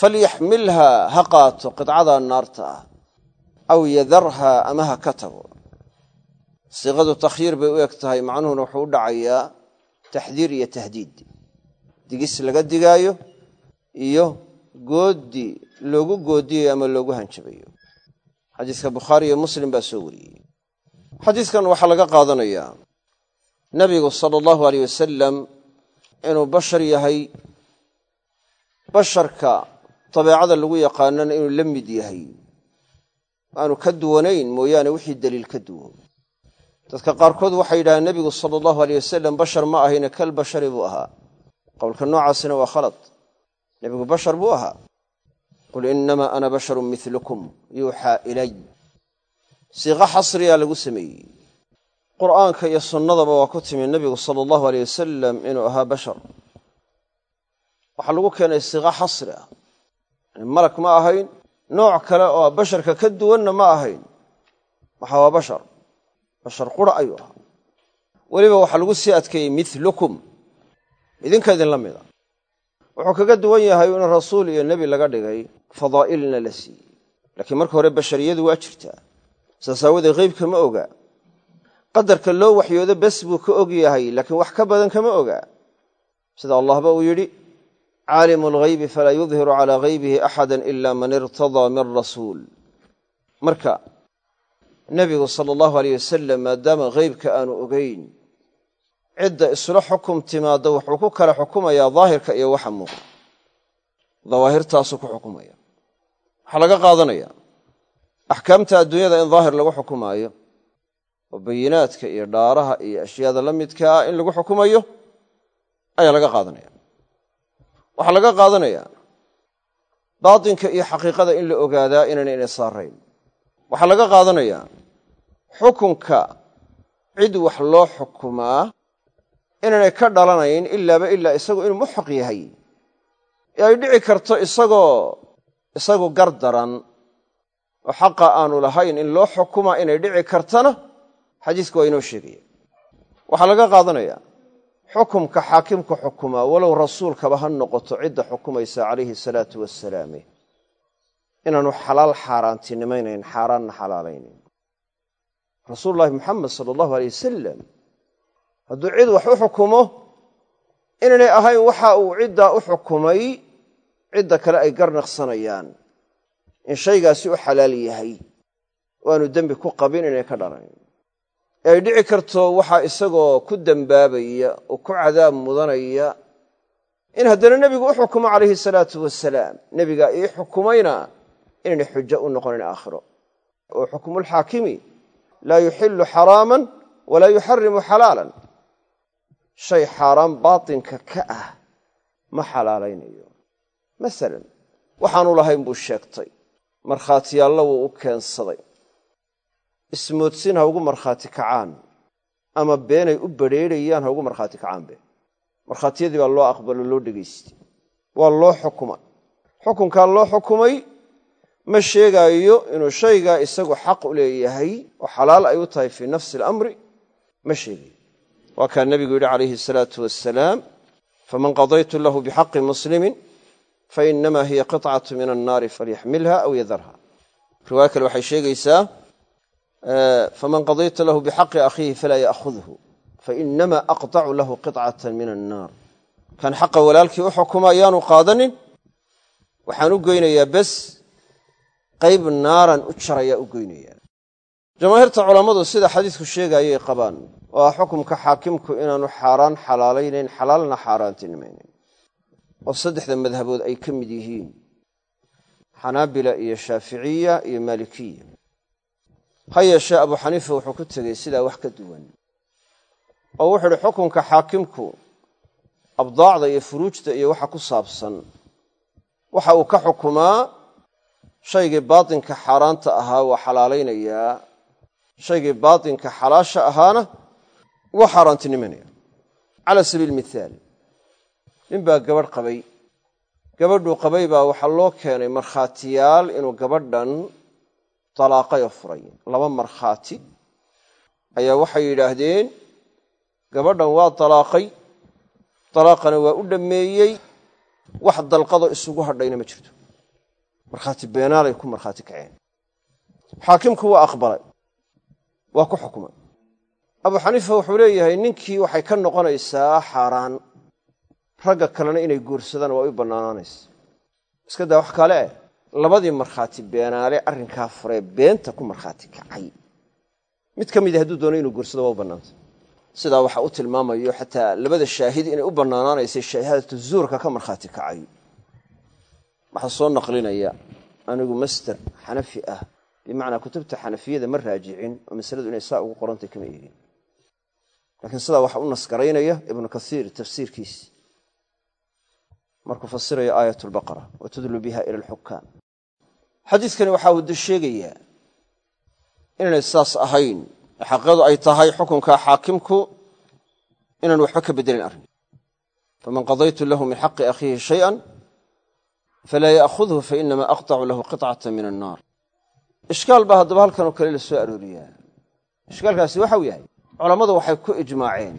Falyaxmilhaa ha qaato qidcadaa naarta ah aw yadarhaa ama ha ka tago. Siiqadu takhyiir bay u eg tahay macnuhuna wuxuu u dhacayaa taxdiir iyo tahdiid digis laga digaayo iyo goodi loogu goodiyayo ama loogu hanjabayo. Xadiiska bukhaari iyo muslim baa soo wariyey. Xadiiskan waxaa laga qaadanayaa nebigu sala allahu aleyh wasalam inuu bashar yahay basharka dabeecada lagu yaqaanana inuu la mid yahay. Aanu ka duwanayn mooyaane wixii daliil ka duwo dadka qaarkood waxay yidhahdeen nebigu sala allahu aleyh wasalam bashar ma ahayne kal bashari buu ahaa. Qowlka noocaasina waa khalad. Nebigu bashar buu ahaa. Qul innamaa ana basharun milukum yuuxaa ilay. Siiqo xasriyaa lagu sameeyey. Qur'aanka iyo sunnadaba waa ku timi nebigu sala allahu aleyh wasalam inuu ahaa bashar. Waxaa lagu keenay siiqo xasri ah. Malak ma ahayn nooc kale oo basharka ka duwanna ma ahayn. Waxa waa bashar bashar qura ayuu ahaa. Weliba waxaa lagu sii adkeeyey milukum idinka idinla mida wuxuu kaga duwan yahay in rasuul iyo nebi laga dhigay fadaa'ilna la siiyey. Laakiin marka hore bashariyadu waa jirtaa. Saas aawoodee qeybka ma oga. Qadarka loo waxyoodo bes buu ka og yahay laakiin wax ka badan kama oga. Sida allahba uu yidhi caalimu alghaybi falaa yudhiru calaa haybihi axada ila man irtadaa min rasuul. Marka nebigu sala allahu aleyh wasalam maadaama haybka aanu ogeyn cidda isla xukum timaadda wuxuu ku kala xukumayaa daahirka iyo waxa muuqda. Dawaahirtaasuu ku xukumaya. Waxaa laga qaadanaya axkaamta adduunyada in daahir lagu xukumaayo oo bayinaadka iyo dhaaraha iyo ashyaada la midkaa in lagu xukumayo ayaa laga qaadanaya. Waxaa laga qaadanaya baatinka iyo xaqiiqada in la ogaadaa inaana inay saarayn. Waxaa laga qaadanayaa xukunka cid wax loo xukumaa inaanay ka dhalanayn ilaaba ilaa isagu inuu muxaq yahay. Ee ay dhici karto isagoo isagu gar daran oo xaqa aanu lahayn in loo xukumaa inay dhici kartana xadiisku waa inoo sheegaya waxaa laga qaadanayaa xukumka xaakimka xukumaa walow rasuulkaba ha noqoto cidda xukumaysa calayhi salaatu wasalaame inaanu xalaal xaaraantinimaynayn xaaraanna xalaalaynayn rasuululahi muxamed sala allahu aleyh wasalam hadduu cid wax u xukumo inaynay ahayn waxa uu ciddaa u xukumay cidda kale ay garnaqsanayaan. In shaygaasi u xalaal yahay oo aanu dembi ku qabin inay ka dhalayn ee ay dhici karto waxaa isagoo ku dembaabaya oo ku cadaab mudanaya in haddana nebigu u xukumo calayhi salaatu wasalaam nebigaa ii xukumayna inaynay xujo u noqonayn aakhiro. Oo xukmulxaakimi laa yuxillu xaraaman walaa yuxarimu xalaalan shay xaaraan baatinka ka ah ma xalaalaynayo masalan waxaanu lahayn buu sheegtay markhaatiyaallo wuu u keensaday ismoodsin ha ugu markhaati kacaan ama beenay u badrheerayaan ha ugu markhaati kacaanbe markhaatiyadii baa loo aqbalo loo dhegaystay waa loo xukumay xukunkaa loo xukumay ma sheegaayo inuu shaygaa isagu xaq u leeyahay oo xalaal ay u tahay fii nafsi alamri ma sheegayo waa kaa nebigu yidhi calayhi asalaatu wassalaam faman qadaytu lahu bixaqi muslimin fainama hiya qicatu min annaari falyaxmilha aw yadarha riwaaya kale waxay sheegaysaa faman qadaytu lahu bixaqi akhiihi falaa ya'khudhu fainama aqطacu lahu qicata min annaar. Kan xaqa walaalkii u xukuma ayaanu qaadanin waxaan u goynayaa bes qayb naaran u jarayaa u goynayaa jamaahiirta culammadu sida xadiisku sheegaayay qabaan oo ah xukumka xaakimku inaanu xaaraan xalaalaynayn xalaalna xaaraantinimaynayn. Oo saddexda madhabood ay ka mid yihiin xanaabila iyo shaaficiya iyo maalikiya. Ha yeeshee abu xaniifa wuxuu ku tegey sidaa wax ka duwan. Oo wuxuu idhi xukunka xaakimku abdaacda iyo furuujta iyo waxa ku saabsan waxa uu ka xukumaa shaygii baatinka xaaraanta ahaa waa xalaalaynayaa shaygii baatinka xalaasha ahaana waa xaaraantinimanaya cala sabiili mithaal nin baa gabadh qabay. Gabadhuu qabay baa waxaa loo keenay markhaatiyaal inuu gabadhan dalaaqay oo furay. Laba markhaati ayaa waxay yidhaahdeen gabadhan waa dalaaqay dalaaqana waa u dhammeeyey wax dalqadoo isugu hadhayna ma jirto markhaati beenaalay ku markhaati kaceen. Xaakimku waa aqbalay. Waa ku xukumay. Abu xaniifa wuxuu leeyahay ninkii waxay ka noqonaysaa xaaraan. Ragga kalena inay guursadaan waa u bannaanaanaysa. Iska daa wax kale eh labadii markhaati beenaale arrinkaa furee beenta ku markhaati kacay. Mid ka mida hadduu doono inuu guursado waa u bannaantay. Sidaa waxa u tilmaamayo xataa labada shaahid inay u bannaanaanaysay shahaadatu zuurka ka markhaati kacay waxaa soo naqlinaya anigu master xanafi ah bimacnaa kutubta xanafiyada ma raajicin oo masaladu inay saa ugu qorantay kama eegin laakiin sidaa waxaa u nasgaraynaya ibnu kasiir tafsiirkiisi markuu fasirayo aayat lbaqara wa tudlu biha ila alxukaam xadiidkani waxaa uu sheegayaa inaynay saas ahayn xaqiiqadu ay tahay xukunka xaakimku inaan waxba ka bedelin arrin. Faman qadaytu lahu min xaqi akhiihi shayئa falaa ya'khudhu fainama aqطacu lahu qiطcata min annaar ishkaal baa haddaba halkanoo kale la soo arooriyaa ishkaalkaasi waxau yahay culammadu waxay ku ijmaaceen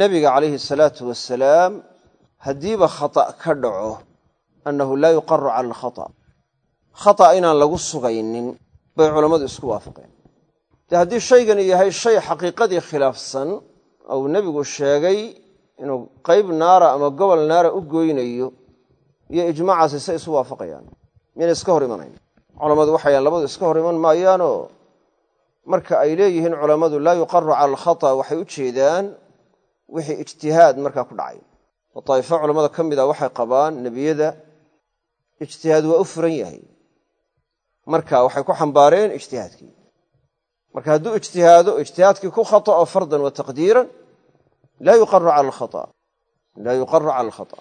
nebiga calayhi asalaatu wasalaam haddiiba khata' ka dhaco annahu laa yuqaru cala alkhata' khata' inaan lagu sugaynin bay culammadu isku waafaqeen dee haddii shaygani yahay shay xaqiiqadii khilaafsan ou nebigu sheegay inuu qayb naara ama gobol naara u goynayo iyo ijmaacaasi say isu waafaqayaan. Miyana iska hor imanayn? Culammadu waxay labadu iska hor iman maayaanoo marka ay leeyihiin culammadu laa yuqaru cala alkhata waxay u jeedaan wixii ijtihaad markaa ku dhacay. Oo daa'ifo culammada ka mid a waxay qabaan nebiyada ijtihaad waa u furan yahay. Marka waxay ku xambaareen ijtihaadkii. Marka hadduu ijtihaado ijtihaadkii ku khata'o fardan wa taqdiiran laa yuqaru cala alkhata. Laa yuqaru cala alkhata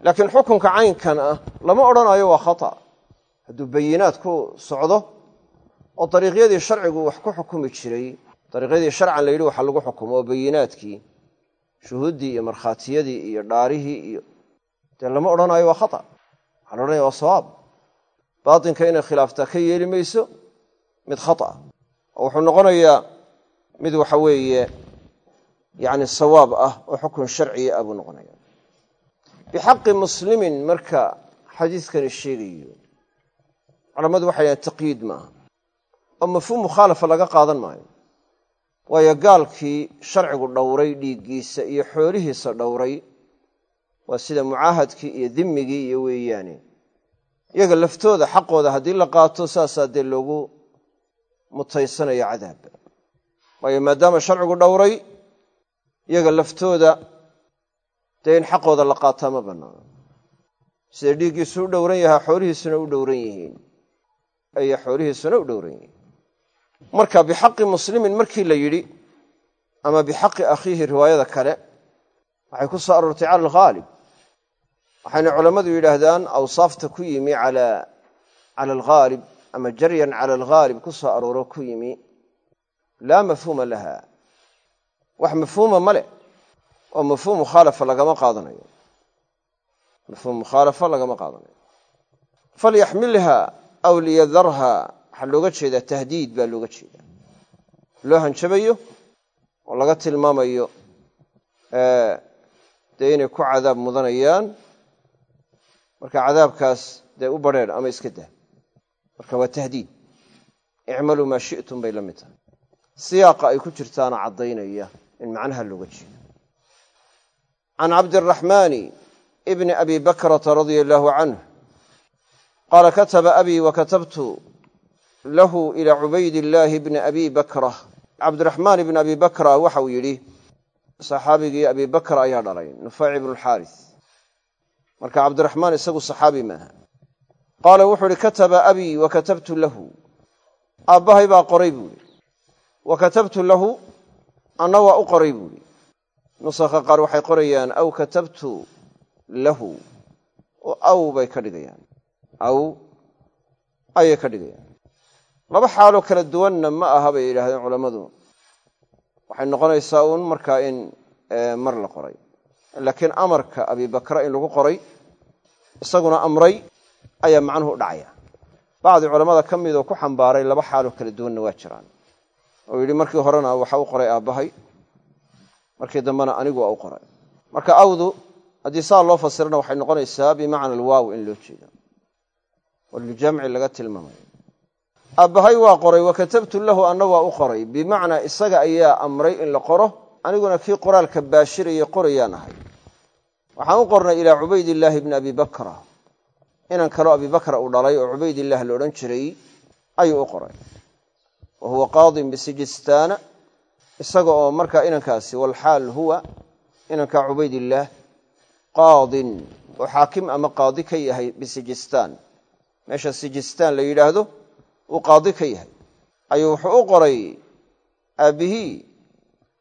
laakiin xukunka caynkan ah lama odhanayo waa khata. Hadduu bayinaad ku socdo oo dariiqyadii sharcigu wax ku xukumi jiray dariiqyadii sharcan la yidhi waxa lagu xukumo oo bayinaadkii shuhuuddii iyo markhaatiyadii iyo dhaarihii iyo dee lama odhanayo waa khata. Waxaa la odhanaya waa sawaab. Baatinka inay khilaaftaa ka yeeli mayso mid khata. Oo wuxuu noqonayaa mid waxa weeye yacni sawaab ah oo xukun sharciya ah buu noqonaya bixaqi muslimin marka xadiidkani sheegayo culammadu waxay dhahen taqyiid maaha oo mafhuum mukhaalafa laga qaadan maayo waayo gaalkii sharcigu dhowray dhiiggiisa iyo xoolihiisa dhowray waa sida mucaahadkii iyo dimmigii iyo weeyaane iyaga laftooda xaqooda haddii la qaato saasaa dee loogu mutaysanaya cadaabba waayo maadaama sharcigu dhowray iyaga laftooda dee in xaqooda la qaataa ma bannaano sida dhiiggiisu u dhowran yahaa xoolihiisuna u dhowran yihiin. Aya xoolihiisuna u dhowran yihiin. Marka bixaqi muslimin markii la yidhi ama bixaqi akhiihi riwaayada kale waxay ku soo aroortay cala alghaalib waxayna culammadu yidhaahdaan awsaafta ku yimi cala alghaalib ama jaryan cala alghaalib ku soo arooro ku yimi. Laa mafhuuma laha wax mafhuuma ma leh oo mafhuum mukhaalafa lagama qaadanayo. Mafhuum mukhaalafa lagama qaadanayo. Falyaxmilha aw liyadarha waxaa looga jeedaa tahdiid baa looga jeedaa. Loo hanjabayo oo laga tilmaamayo dee inay ku cadaab mudanayaan marka cadaabkaas dee u badrheer ama iska dah marka waa tahdiid. Icmaluu maa shi'tum bay la mid tahay. Siyaaqa ay ku jirtaana caddaynaya in macnaha looga jeedo can cabdiraxmaani bni abi bakrata radia allaahu canh qaala kataba abii wa katabtu lahu ila cubayd illaahi bni abi bakra cabdiraxmaan ibni abi bakra waxau yidhi saxaabigii abi bakr ayaa dhalay nufayc ibnu lxaaris marka cabdiraxmaan isagu saxaabi maaha qaala wuxuu ihi kataba abii wa katabtu lahu aabbahay baa qoray buu ihi wa katabtu lahu anna waa u qoray buu ihi nusakha qaar waxay qorayaan aw katabtu lahu oo aw bay ka dhigayaan. Aw ayay ka dhigayaan. Laba xaaloo kala duwanna ma aha bay yidhaahdeen culammadu. Waxay noqonaysaa uun markaa in mar la qoray. Laakiin amarka abibakra in lagu qoray isaguna amray ayaa macnuhu dhacaya. Bacdi culammada ka midoo ku xambaaray laba xaaloo kala duwanna waa jiraan. Oo yidhi markii horena waxa u qoray aabbahay markii dambena anigu waa u qoray. Marka awdu haddii saa loo fasirana waxay noqonaysaa bimacna alwaaw in loo jeedo. Oo lijamci laga tilmaamayo aabbahay waa qoray wa katabtu lahu anna waa u qoray. Bimacnaa isaga ayaa amray in la qoro aniguna kii qoraalka baashiraya qorayaan ahay. Waxaan u qornay ilaa cubaydillaahi bni abi bakra inan kaloo abibakra uu dhalay oo cubaydillaah la odhan jiray ayuu u qoray. Wa qaadin bisijistaana isaga oo markaa inankaasi walxaal huwa inanka cubaydillaah qaadin. Oo xaakim ama qaadi ka yahay bisijistaan meesha sijistaan la yidhaahdo uu qaadi ka yahay. Ayuu wuxuu u qoray aabbihii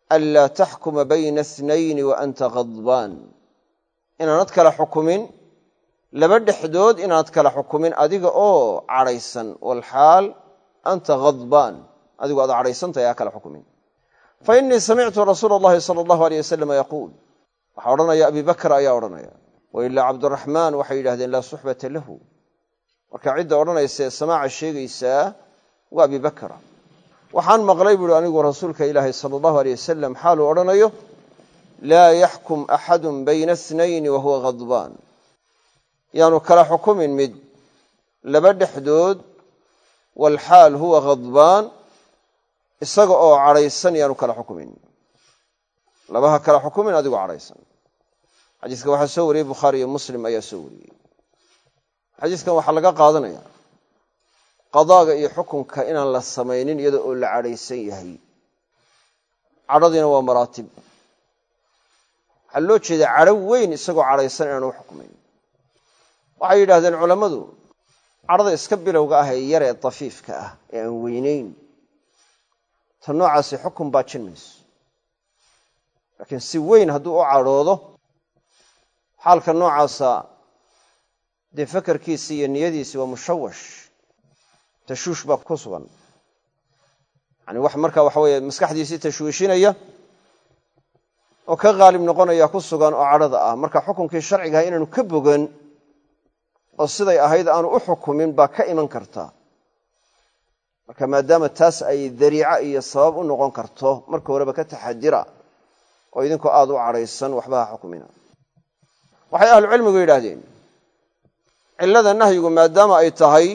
anlaa taxkuma bayna ithnayni wa anta khadbaan inaanad kala xukumin laba dhexdood inaanad kala xukumin adiga oo cadhaysan. Walxaal anta khadbaan adigoo aad cadhaysantahay aa kala xukumin fa innii samictu rasuula allahi sala allahu aleyh wasalama yaquul waxaa odhanaya abi bakr ayaa odhanaya wa ilaa cabdiraxmaan waxay yidhahdeen laa suxbata lahu marka cidda odhanaysa ee samaaca sheegaysaa waa abi bakra waxaan maqlay buuhi anigu rasuulka ilaahi sala allahu aleyh wasalam xaaluu odhanayo laa yaxkum axadun bayna ithnayni wa huwa khadbaan yaanu kala xukumin mid laba dhexdood walxaal huwa khadbaan isaga oo cadhaysan yaanu kala xukumin. Labaha kala xukumin adigoo cadhaysan. Xadiiska waxaa soo wariyey bukhaari iyo muslim ayaa soo wariyey. Xadiiskan waxaa laga qaadanaya qadaaga iyo xukunka inaan la samaynin iyada oo la cadhaysan yahay. Cadhadiina waa maraatib. Waxaa loo jeedaa cadho weyn isagoo cadhaysan inaan u xukumayn waxay yidhahdeen culammadu cadhada iska bilowga ah ee yar ee dafiifka ah ee aan weynayn ta noocaasi xukun baajin mayso laakiin si weyn hadduu u cadhoodo xaalka noocaasa dee fakarkiisi iyo niyadiisi waa mushawash tashuush baa ku sugan. Yani wax marka waxa weeye maskaxdiisii tashwiishinaya oo ka qaalib noqonaya ku sugan oo cadhada ah. Marka xukunkii sharcigaha inaanu ka bogan oo siday ahayd aanu u xukumin baa ka iman karta marka maadaama taas ay dariica iyo sabab u noqon karto marka horeba ka taxadira oo idinkoo aada u cadhaysan waxba ha xukumina. Waxay ahlucilmigu yidhaahdeen cillada nahyigu maadaama ay tahay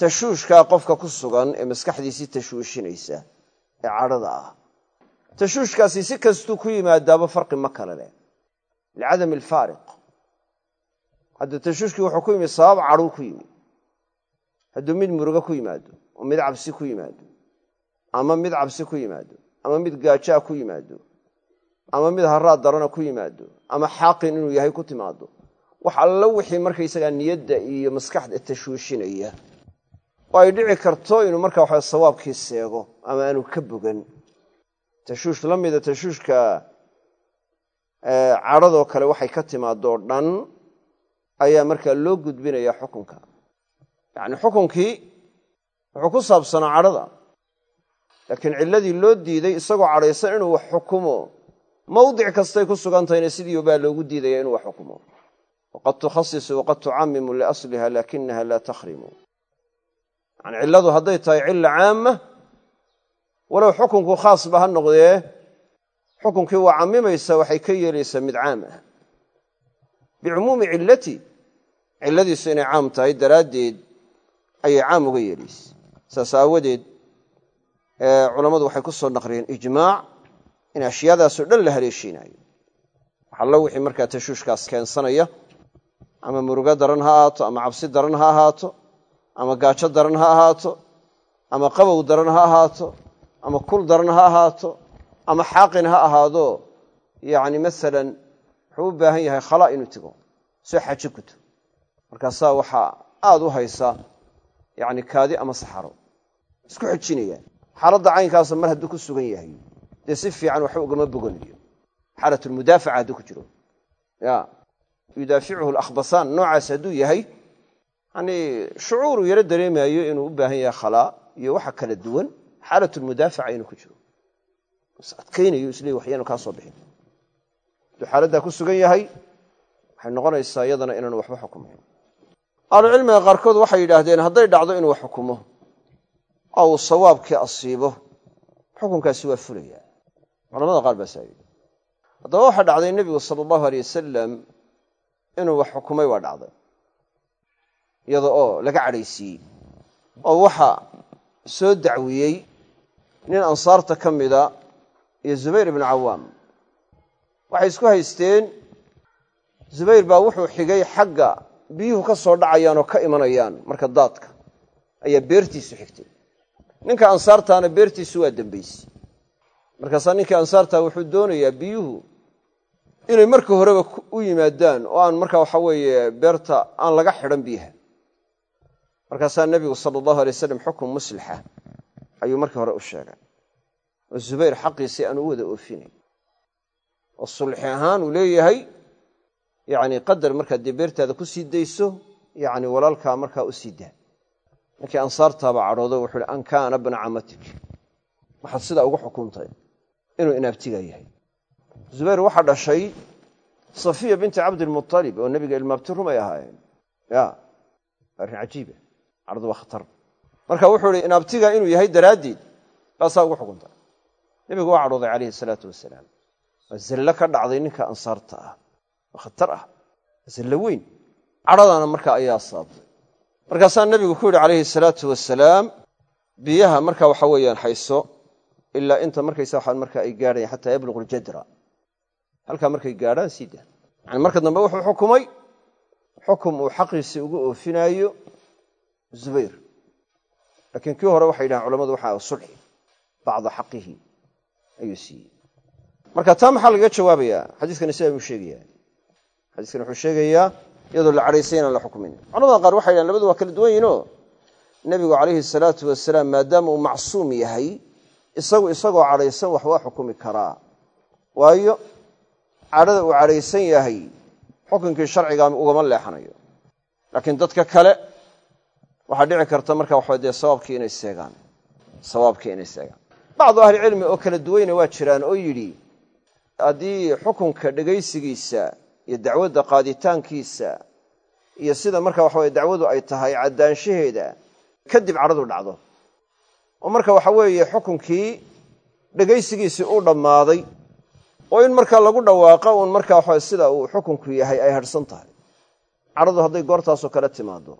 tashuushkaa qofka ku sugan ee maskaxdiisii tashwiishinaysa ee cadhada ah. Tashuushkaasi si kastuu ku yimaadaaba farqi ma kale leh. Licadami alfaariq. Hadda tashuushkii wuxuu ku yimi sabab cadhuu ku yimi. Hadduu mid murugo ku yimaado mid cabsi ku yimaado ama mid cabsi ku yimaado ama mid gaajaa ku yimaado ama mid haraad darana ku yimaado ama xaaqin inuu yahay ku timaado. Wax allo wixii markaysagaa niyadda iyo maskaxda tashwiishinaya. Oo ay dhici karto inuu markaa waxa sawaabkii seego ama aanu ka bogan. Tashuush la mida tashuushka cadhadoo kale waxay ka timaadoo dhan ayaa markaa loo gudbinaya xukunka. Yacni xukunkii wuxuu ku saabsanaa cadhada. Laakiin cilladii loo diiday isagoo cadhaysan inuu wax xukumo. Mawdic kastay ku sugantahayna sidii baa loogu diidaya inuu wax xukumo. Waqad tukhasisu waqad tucamimu liasliha laakinaha laa takhrimu. Yani cilladu hadday tahay cilla caama walow xukunku khaasba ha noqdee xukunkii waa cammimaysa waxay ka yeelaysaa mid caam ah. Bicumuumi cillati cilladiisu inay caam tahay daraaddeed ayay caam uga yeelaysa saas aawadeed culammadu waxay ku soo naqriyeen ijmaac in ashyaadaasoo dhan la haleeshiinayo waxallo wixii markaa tashuushkaas keensanaya ama murugo daran ha ahaato ama cabsi daran ha ahaato ama gaajo daran ha ahaato ama qabow daran ha ahaato ama kul daran ha ahaato ama xaaqin ha ahaado yacni masalan wuxuu u baahan yahay khalaa inuu tego soo xajo guto markaasaa waxaa aada u haysa yacni kaadi ama saxaro. Isku xejinayaan xaaladda caynkaasa mar hadduu ku sugan yahay dee si fiican waxba ugama boganayo xaalatulmudaafaca hadduu ku jiro. Ya yudaaficuhu alakhbasaan noocaas hadduu yahay yani shucuuruu yaro dareemaayo inuu u baahan yahay khalaa iyo waxa kala duwan xaalatulmudaafaca inuu ku jiro. Is adkaynayo isleey waxyaanu kaa soo bixin. Hadduu xaaladdaa ku sugan yahay waxay noqonaysaa iyadana inaanu waxba xukumayn ahlucilmiga qaarkood waxay yidhaahdeen hadday dhacdo inuu xukumo oo uu sawaabkii asiibo xukunkaasi waa fulaya culamada qaar baa saa yidhi haddaba waxaa dhacday nebigu sala allahu aley wasalam inuu wax xukumay waa dhacday. Iyada oo laga cadhaysiiyey. Oo waxa soo dacwiyey nin ansaarta ka mida iyo zubayr ibnu cawaam waxay isku haysteen zubayr baa wuxuu xigay xagga biyuhu ka soo dhacayaan oo ka imanayaan marka daadka ayaa beertiisu xigtay. Ninka ansaartaana beertiisu waa dembaysi markaasaa ninkii ansaartaa wuxuu doonayaa biyuhu inay marka horeba u yimaadaan oo aan marka waxa weeye beerta aan laga xidhan biyaha. Markaasaa nebigu sala allahu alay wasalam xukun muslixa ayuu markii hore u sheegay. Oo zubayr xaqiisii aan u wada oofinay. Oo sulxi ahaan uu leeyahay yacni qadar markaad dee beertaada ku sii dayso yacni walaalkaa markaa u sii daa. Ninkii ansaartaabaa cadhoodo wuxuu ihi an kaana bna camatik waxaad sidaa ugu xukuntay inuu inaabtigaa yahay. Zubayr waxaa dhashay safiya binti cabdilmualib oo nebiga ilmaabti rumay ahaayeen. Ya arrin cajiiba cadhadu waa khatar. Marka wuxuu ihi inaabtiga inuu yahay daraaddeed. Baasaa ugu xukuntay. Nebigu waa cadhooday calayhi salaatu wasalaam. Waa zallo ka dhacday ninka ansaarta ah khatar ah zallo weyn. Cadhadana marka ayaa saabtay. Markaasaa nebigu ku yidhi calayhi salaatu wasalaam biyaha marka waxa weeyaan hayso ilaa inta markaysa waxaan marka ay gaadhayan xataa yabluqu ljadra halkaa markay gaadhaan sii daa yani marka dambe wuxuu xukumay xukum uu xaqiisii ugu oofinaayo zubayr. Laakiin kii hore waxay yidhahaan culamadu waxa sulxi bacda xaqihi ayuu siiyey. Marka taa maxaa lagaga jawaabayaa? Xadiiskani sidaa buu sheegaya xadiiskani wuxuu sheegayaa iyadoo la cadhaysay inaan la xukumin culamada qaar waxay yidhahan labadu waa kala duwan yihinoo nebigu calayhi salaatu wasalaam maadaama uu macsuum yahay isagu isagoo cadhaysan wax waa xukumi karaa. Waayo cadhada uu cadhaysan yahay xukunkii sharcigaa ugama leexanayo. Laakiin dadka kale waxaa dhici karta marka waxa dee sawaabkii inay seegaan. Sawaabkii inay seegaan. Bacdu ahlicilmi oo kala duwayna waa jiraan oo yidhi haddii xukunka dhegaysigiisa iyo dacwadda qaaditaankiisa iyo sida marka waxa weye dacwadu ay tahay caddaanshaheeda kadib cadhadu dhacdo. Oo marka waxa weeye xukunkii dhegaysigiisii u dhammaaday oo in marka lagu dhawaaqa uun marka waxa sida uu xukunku yahay ay hadhsan tahay. Cadhadu hadday goortaasoo kale timaado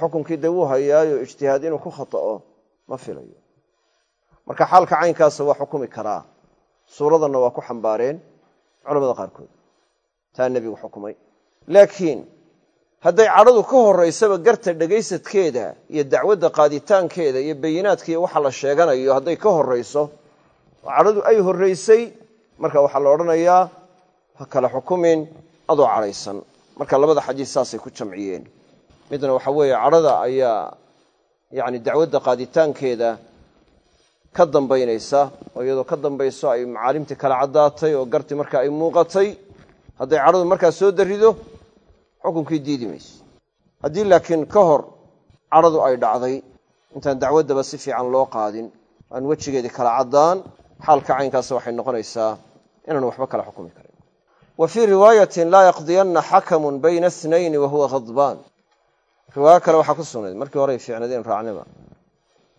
xukunkii dee wuu hayaayo ijtihaad inuu ku khata'o ma filayo. Marka xaalka caynkaasa waa xukumi karaa. Suuradanna waa ku xambaareen culamada qaarkood taa nebigu xukumay. Laakiin hadday cadhadu ka horaysaba garta dhegaysadkeeda iyo dacwadda qaaditaankeeda iyo bayinaadkiiyo waxa la sheeganayo hadday ka horayso oo cadhadu ay horraysay marka waxaa la odhanayaa ha kala xukumin adoo cadhaysan. Marka labada xadiis saasay ku jamciyeen. Midna waxa weeye cadhada ayaa yani dacwadda qaaditaankeeda ka dambaynaysa oo iyadoo ka dambayso ay macaalimtii kala caddaatay oo garti marka ay muuqatay hadday cadhadu markaa soo darido xukunkii diidi mayso. Haddii laakiin ka hor cadhadu ay dhacday intaan dacwaddaba si fiican loo qaadin aan wejigeedii kala caddaan xaalka caynkaas waxay noqonaysaa inaan waxba kala xukumi karin. Wa fii riwaayatin laa yaqdiyanna xakamun bayna snayni wa huwa khadbaan riwaayo kale waxaa ku sugnayd markii horey fiicnadeen raacnima.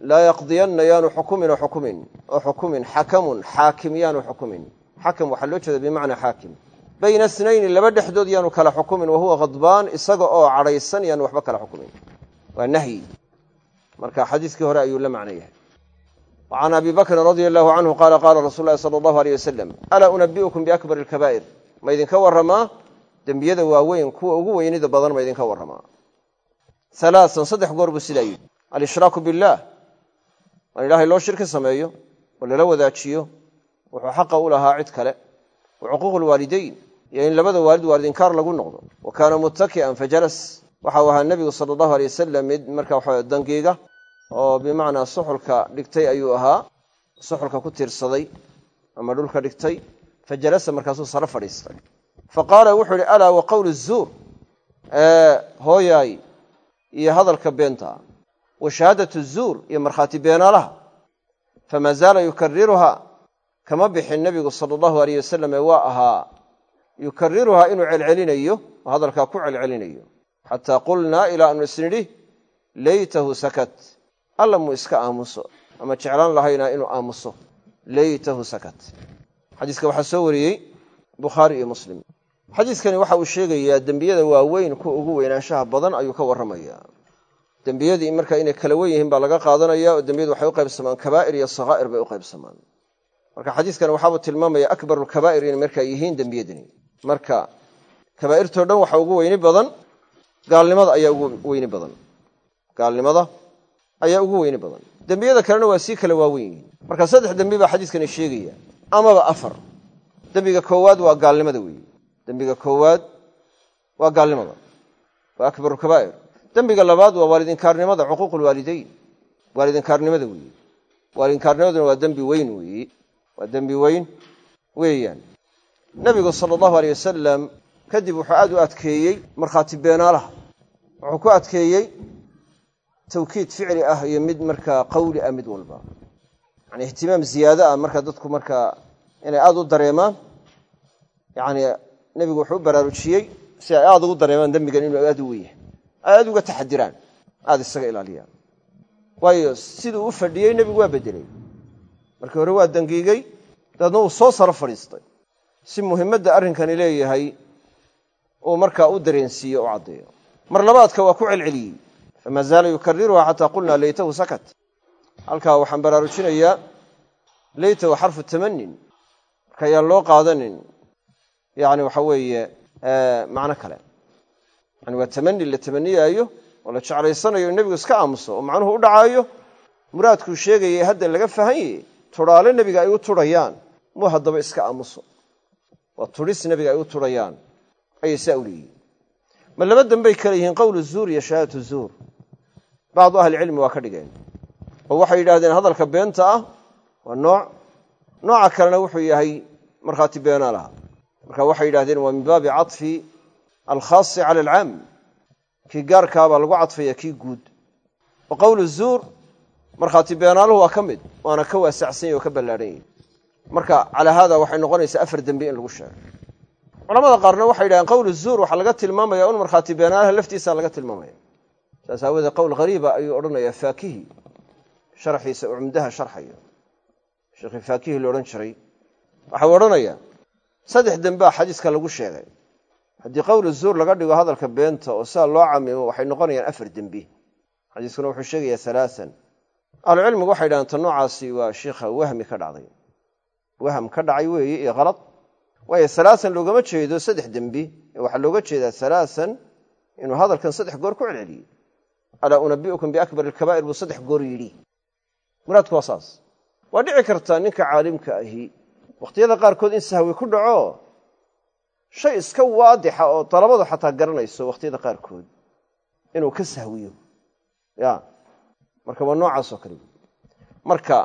Laa yaqdiyanna yaanu xukumin oo xukumin oo xukumin xakamun xaakim yaanu xukumin. Xakam waxaa loo jeeda bimacnaa xaakim bayna snayni laba dhexdood yaanu kala xukumin wahuwa khadbaan isaga oo cadhaysan yaanu waxba kala xukumin. Waa nahyi. Marka xadiiskii hore ayuu la macno yahay. Wa can abi bakrin radia allahu canhu qaala qaala rasul lahi sala allahu aleyh wasalam alaa unabi'ukum biakbar alkabaa'ir? Ma idinka warramaa? Dembiyada waaweyn kuwa ugu weynida badan ma idinka warramaa. Halaasan saddex goor buu sidaa yidhi alshraaku billaah in ilaahay loo shirki sameeyo oo lala wadaajiyo wuxuu xaqa u lahaa cid kale. Wa iyo in labada waalid waalidinkaar lagu noqdo. Wa kaana muttaki'an fajalas waxau ahaa nebigu sala allahu alay wasalam mid marka waxa dangiiga oo bimacnaa suxulka dhigtay ayuu ahaa. Suxulka ku tiirsaday ama dhulka dhigtay. Fajalasa markaasuu sare fadhiistay. Fa qaala wuxuu ihi alaa wa qowlu zuur? Hooyaay iyo hadalka beenta. Wa shahaadatu zuur iyo markhaati beenaalaha. Famaa zaala yukariruhaa kama bixin nebigu sala allahu aleyh wasalam ee waa ahaa yukariruhaa inuu celcelinayo oo hadalkaa ku celcelinayo. Xataa qulnaa ilaa aanu isnidhi laytahu sakat. Alla muu iska aamuso ama jeclaan lahaynaa inuu aamuso. Laytahu sakat. Xadiiska waxaa soo wariyey bukhaari iyo muslim. Xadiiskani waxa uu sheegayaa dembiyada waaweyn kuwa ugu weynaanshaha badan ayuu ka warramayaa dembiyadii marka inay kala wen yihiin baa laga qaadanaya oo dembiyadu waxay u qaybsamaan kabaa'ir iyo sakhaa'ir bay u qaybsamaan. Marka xadiiskan waxaabuu tilmaamaya akbarulkabaa'ir inay markaa yihiin dembiyadani marka kabaa'irtoo dhan waxa ugu weyni badan gaalnimada ayaa ugu weyni badan. Gaalnimada ayaa ugu weyni badan. Dembiyada kalena waa sii kala waawen yihiin marka saddex dembi baa xadiiskani sheegaya. Amaba afar. Dembiga koowaad waa gaalnimada weeye dembiga koowaad waa gaalnimada. Waa akbarulkabaa'ir dembiga labaad waa waalidinkaarnimada cuquuq lwaalidayn waalidinkaarnimada weeye waalidinkaarnimaduna waa dembi weyn weeye waa dembi weyn weeyaan nebigu sala allahu aleyh wasalam kadib wuxuu aad u adkeeyey markhaati beenaalaha. Wuxuu ku adkeeyey tawkiid ficli ah iyo mid markaa qawli ah mid walba. Yani ihtimaam ziyaado ah marka dadku markaa inay aada u dareemaan. Yani nebigu wuxuu u baraarujiyey si ay aada ugu dareemaan dembigan inuu aad u weyahay ay aada uga taxadiraan aada isaga ilaaliyaan. Waayo siduu u fadhiyey nebigu waa bedelay. Markii hore waa dangiigay dabeedna uu soo saro fadhiistay si muhimadda arrinkani leeyahay uu markaa u dareensiiye u caddeeyo. Mar labaadka waa ku celceliyey. Famaa zaala yukariruha xataa qulnaa laytahu sakat. Halkaa waxaan baraarujinayaa laytahu xarfu tamanin. Marka ayaan loo qaadanin yani waxa weeye macno kale. Yani waa tamani la tamaniyaayo oo la jeclaysanayo in nebigu iska aamuso oo macnuhu u dhacaayo. Muraadkuu sheegayay hadda laga fahanyaye tudhaale nebiga ay u tudhayaan muu haddaba iska aamuso waa tudhis nebiga ay u tudhayaan ayay saa u ma laba dambey kale yihiin qowlu zuur iyo shahaadatu zuur. Bacdu ahlicilmi waa ka dhigeen. Oo waxay yidhahdeen hadalka beenta ah waa nooc nooca kalena wuxuu yahay markhaati beenaalaha marka waxay yidhahdeen waa min baabi caطfi alkhaasi cala alcaam kii gaarkaabaa lagu cadfaya kii guud. Wa qowlu zuur markhaati beenaaluhu waa ka mid waana ka waasacsan yahy oo ka ballaadhan marka calaa haada waxay noqonaysaa afar dembi in lagu sheego. Culamada qaarna waxay yidhahdeen qowlu zuur waxaa laga tilmaamaya un markhaati beenaalaha laftiisa laga tilmaamaya. Saas aawoodee qowl hariiba ayuu odhanayaa faakihi sharxiisa cumdaha sharxayo sheekhii faakihi la odhan jiray. Waxau odhanayaa saddex dembaa xadiiska lagu sheegay. Haddii qowlu zuur laga dhigo hadalka beenta oo sidaa loo camimo waxay noqonayaan afar dembi xadiiskuna wuxuu sheegayaa alaaan ahlucilmigu waxay dhahaan ta noocaasi waa shiikha wahmi ka dhacday waham ka dhacay weeye iyo kalad waayo alaaan loogama jeedo saddex dembi. Ee waxaa looga jeedaa alaaan inuu hadalkan saddex goor ku celceliyey. Alaa unabi'ukum biakbar alkabaa'ir buu saddex goor yidhi. Muraadku waa saas. Waa dhici kartaa ninka caalimka ahi. Wakhtiyada qaarkood in sahwi ku dhaco shay iska waadixa oo dalabadu xataa garanayso wakhtiyada qaarkood inuu ka sahwiyo. Ya marka waa noocaasoo kale. Marka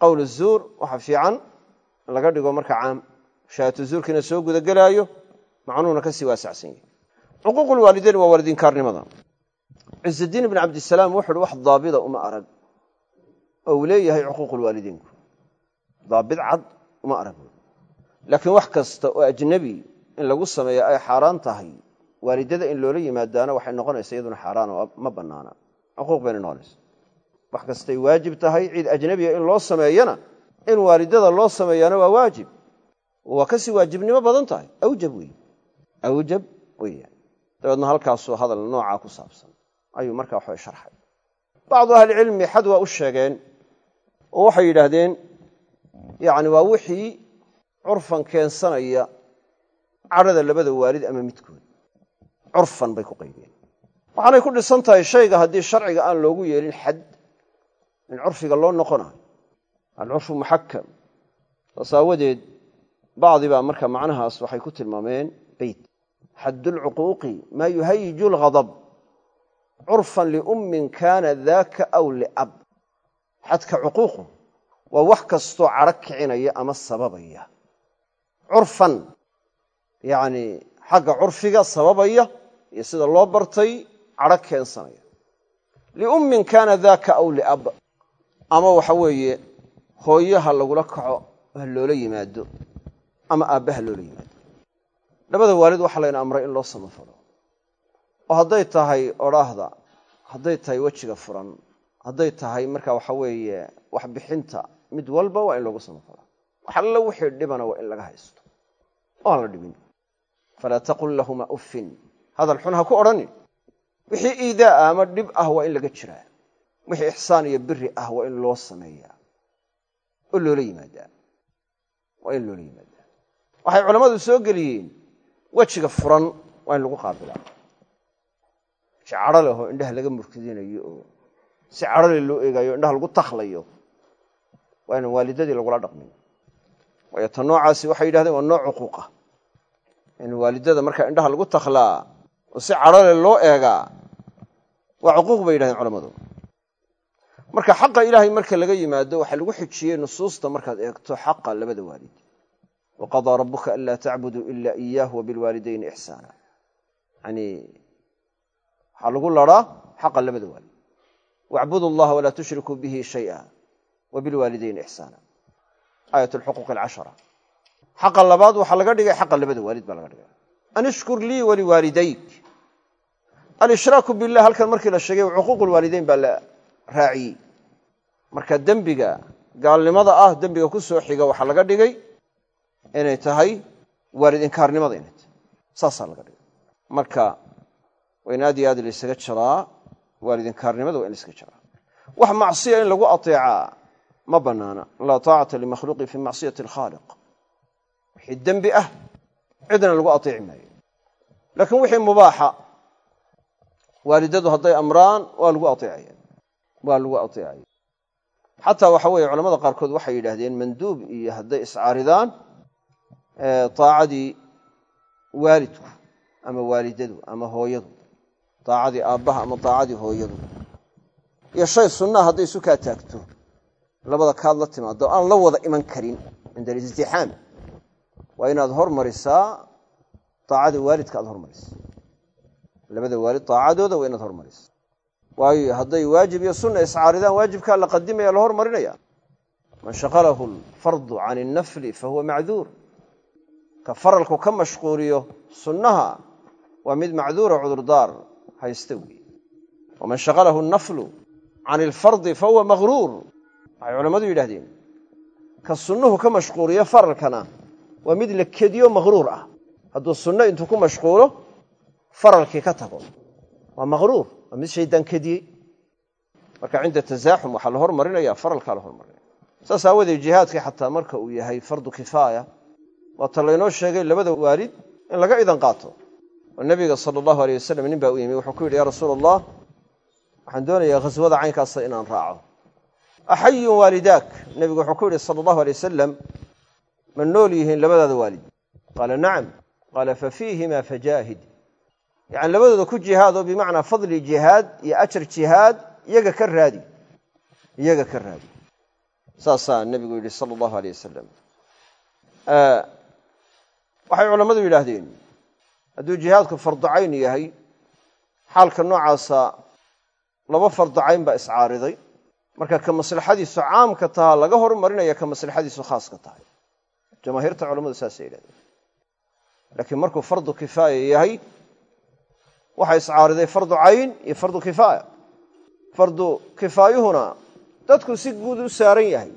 qowl zuur waxa fiican laga dhigo marka caam shahaatu zuurkiina soo gudagelaayo macnuhuna ka sii waasacsan yahay. Cuquuq lwaalideyn waa waalidinkaarnimada cizudiin ibn cabdisalaam wuxu uhi wax daabida uma arag. Oo uu leeyahay cuquuq lwaalideynku daabid cad uma arag. Laakiin wax kasta oo ajnabi in lagu sameeyo ay xaaraan tahay waalidada in loola yimaadaana waxay noqonaysa iyaduna xaaraan oo ma banaana cuquuq bayna noqonaysa wax kastay waajib tahay cid ajnabiga in loo sameeyana in waalidada loo sameeyaana waa waajib. Waa ka sii waajibnimo badan tahay. Awjab wey awjab weeyaan dabeedna halkaasuu hadal noocaa ku saabsan. Ayuu markaa waxba sharxay. Bacdu ahlicilmi xad waa u sheegeen oo waxay yidhaahdeen yacni waa wixii curfan keensanaya cadhada labada waalid ama midkood. Curfan bay ku qaydeen waxaanay ku dhisan tahay shayga haddii sharciga aan loogu yeelin xad in curfiga loo noqonayo alcurfu muxakam saas aawadeed bacdi baa marka macnahaas waxay ku tilmaameen beyt. Xaddu lcuquuqi maa yuhayiju lghadab curfan liummin kaana daaka aw liab xadka cuquuqu waa wax kastoo cadho kicinaya ama sababaya. Curfan yacni xagga curfiga sababaya iyo sida loo bartay cadho keensanaya. Liummin kaana daaka aw liab ama waxa weeye hooyaha lagula kaco ha loola yimaado ama aabbaha loola yimaado. Labada waalid waxaa layna amray in loo samafalo. Oo hadday tahay odhaahda hadday tahay wejiga furan hadday tahay marka waxa weeye waxbixinta mid walba waa in loogu samafalo. Wax alla wixii dhibana waa in laga haysto. Oo aan la dhibin. Falaa taqul lahuma uffin. Hadal xun ha ku odhanin wixii iidaa ama dhib ah waa in laga jiraa wixii ixsaan iyo biri ah waa in loo sameeyaa oo loola yimaadaa waa in loola yimaadaa waxay culammadu soo geliyeen wejiga furan waa in lagu qaabilaa si cadho leh oo indhaha laga murkidinayo oo si cadho leh loo eegayo o indhaha lagu takhlayo waa inaan waalidadii lagula dhaqmin. Waayo ta noocaasi waxay yidhahdeen waa nooc cuquuqa. In waalidada markaa indhaha lagu takhlaa oo si cadho leh loo eegaa waa cuquuq bay yidhahdeen culamadu marka xaqa ilaahay marka laga yimaado waxaa lagu xijiyey nusuusta markaad eegto xaqa labada waalid. Waqadaa rabuka anlaa tacbuduu ila iyaahu wabilwaalidayni ixsaana yani waxaa lagu laraa xaqa labada waalid. Wacbudu allaha walaa tushrikuu bihi shaya wabilwaalidayni ixsaana aayat lxuquuq alcashara. Xaqa labaad waxaa laga dhigay xaqa labada waalid baa laga dhigay. An ishkur lii waliwaalidayk alishraaku billah halkan markii la sheegay cuquuq lwaalideyn baa la raaciyey marka dembiga gaalnimada ah dembiga ku soo xiga waxaa laga dhigay inay tahay waalid inkaarnimada inay tahay. Saasaa laga dhigay. Marka waa in aad iyo aad laysaga jaraa waalid inkaarnimada waa in laysaga jaraa. Wax macsiya in lagu ateecaa ma banaana laa taacata limakhluuqin fi macsiyati alkhaaliq wixii dembi ah cidna lagu ateeci maayo. Laakiin wixii mubaaxa waalidadu hadday amraan waa lagu ateecaya. Waa lagu ateecaya xataa waxa weeye culamada qaarkood waxay yidhaahdeen manduub iyo hadday iscaaridaan taacadii waalidku ama waalidadu ama hooyadu taacadii aabbaha ama taacadii hooyadu. Iyo shay sunnaa hadday isu kaa taagto labada kaad la timaado aan la wada iman karin cinda alizdixaam. Waa inaad hormarisaa taacada waalidka aad hormarisa labada waalid taacadooda waa inaad hormarisa waayo hadday waajib iyo sunna iscaaridaan waajibkaa la qadimaya la hormarinaya. Man shaqalahu alfardu can innafli fahuwa macduur ka faralku ka mashquuliyo sunnaha waa mid macduura cudurdaar haysta weeye waman shaqalahu annaflu can ilfardi fahuwa maqruur waxay culammadu yidhahdeen ka sunnuhu ka mashquuliyo faralkana waa mid la kediyo maqruur ah. Hadduu sunno intuu ku mashquulo faralkii ka tago waa maqruur waa mid shaydaan kediyey marka cinda tasaaxum waxaa la hormarinaya faralkaa la hormarinaya saas aawadeed jihaadkii xataa marka uu yahay fardu kifaaya waata laynoo sheegay labada waalid in laga idan qaato. Oo nebiga sala allahu aleyh wasalam nin baa u yimi wuxuu ku yidhi ya rasuula allah waxaan doonayaa khaswada caynkaasa inaan raaco. Axayun waalidaak nebigu wuxuu ku yidhi sala allahu aley wasalam ma nool yihiin labadaada waalid. Qaala nacam. Qaala fa fiihima fajaahid yacani labadooda ku jihaad oo bimacnaa fadli jihaad iyo ajar jihaad iyaga ka raadi. Iyaga ka raadi. Saasaa nebigu yidhi sala allahu aleyh wasalam waxay culammadu yidhaahdeen hadduu jihaadku farducayn yahay xaalka noocaasa laba farducayn baa iscaariday. Marka ka maslaxadiisu caamka taha laga hormarinaya ka maslaxadiisu khaaska tahay. Jamaahiirta culamadu saasay yidhahdeen laakiin markuu fardu kifaaya yahay waxaa iscaariday fardu cayn iyo fardu kifaaya. Fardu kifaayuhuna dadku si guud u saaran yahay.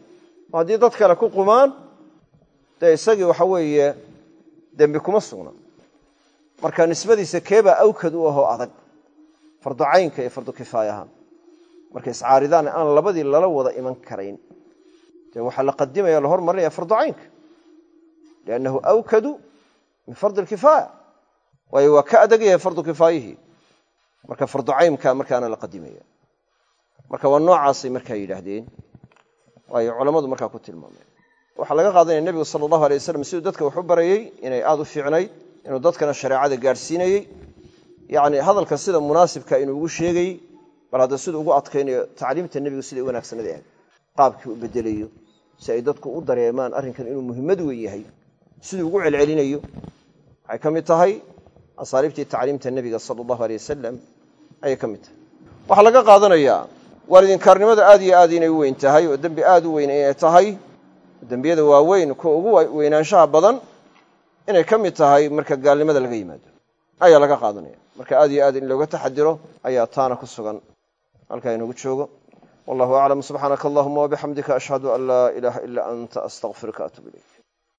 Oo haddii dad kale ku qumaan dee isagii waxa weeye dembi kuma sugna. Marka nisbadiisa keebaa awkad u ahoo adag fardu caynka iyo fardu kifaayahaan markay iscaaridaan aan labadii lala wada iman karayn dee waxaa la qadimaya la hormarinaya fardu caynka. Liannahu awkadu min fardi alkifaaya waayo waa ka adag yahay fardu kifaayihii marka fardu caynka markaana la qadimaya. Marka waa noocaasay markaa yidhaahdeen. Waayo culammadu markaa ku tilmaameen. Waxaa laga qaadanaya nebigu sala allahu alay wasalam siduu dadka wax u barayey inay aada u fiicnayd inuu dadkana shareecada gaadhsiinayey yacni hadalka sida munaasibka inuu ugu sheegayey bal hadda siduu ugu adkaynayo tacliimta nebigu siday wanaagsanada ahayd qaabkii u bedelayo. Si ay dadku u dareemaan arrinkan inuu muhimmad weyn yahay siduu ugu celcelinayo. Waxay ka mid tahay asaaliibtii tacliimta nebiga sala allahu aley wasalam ayay ka mid tahay. Waxaa laga qaadanayaa waalidinkaarnimada aad iyo aad inay u weyn tahay oo dembi aad u weyn inay tahay dembiyada waaweyn kuwa ugu weynaanshaha badan inay ka mid tahay marka gaalnimada laga yimaado. Ayaa laga qaadanaya. Marka aad iyo aad in looga taxadiro ayaa taana ku sugan. Halkaa inagu joogo. Wallahu aclam subxaanaka allahuma wabixamdika ashhadu an laa ilaaha ilaa anta astaqfiruka atub ilayk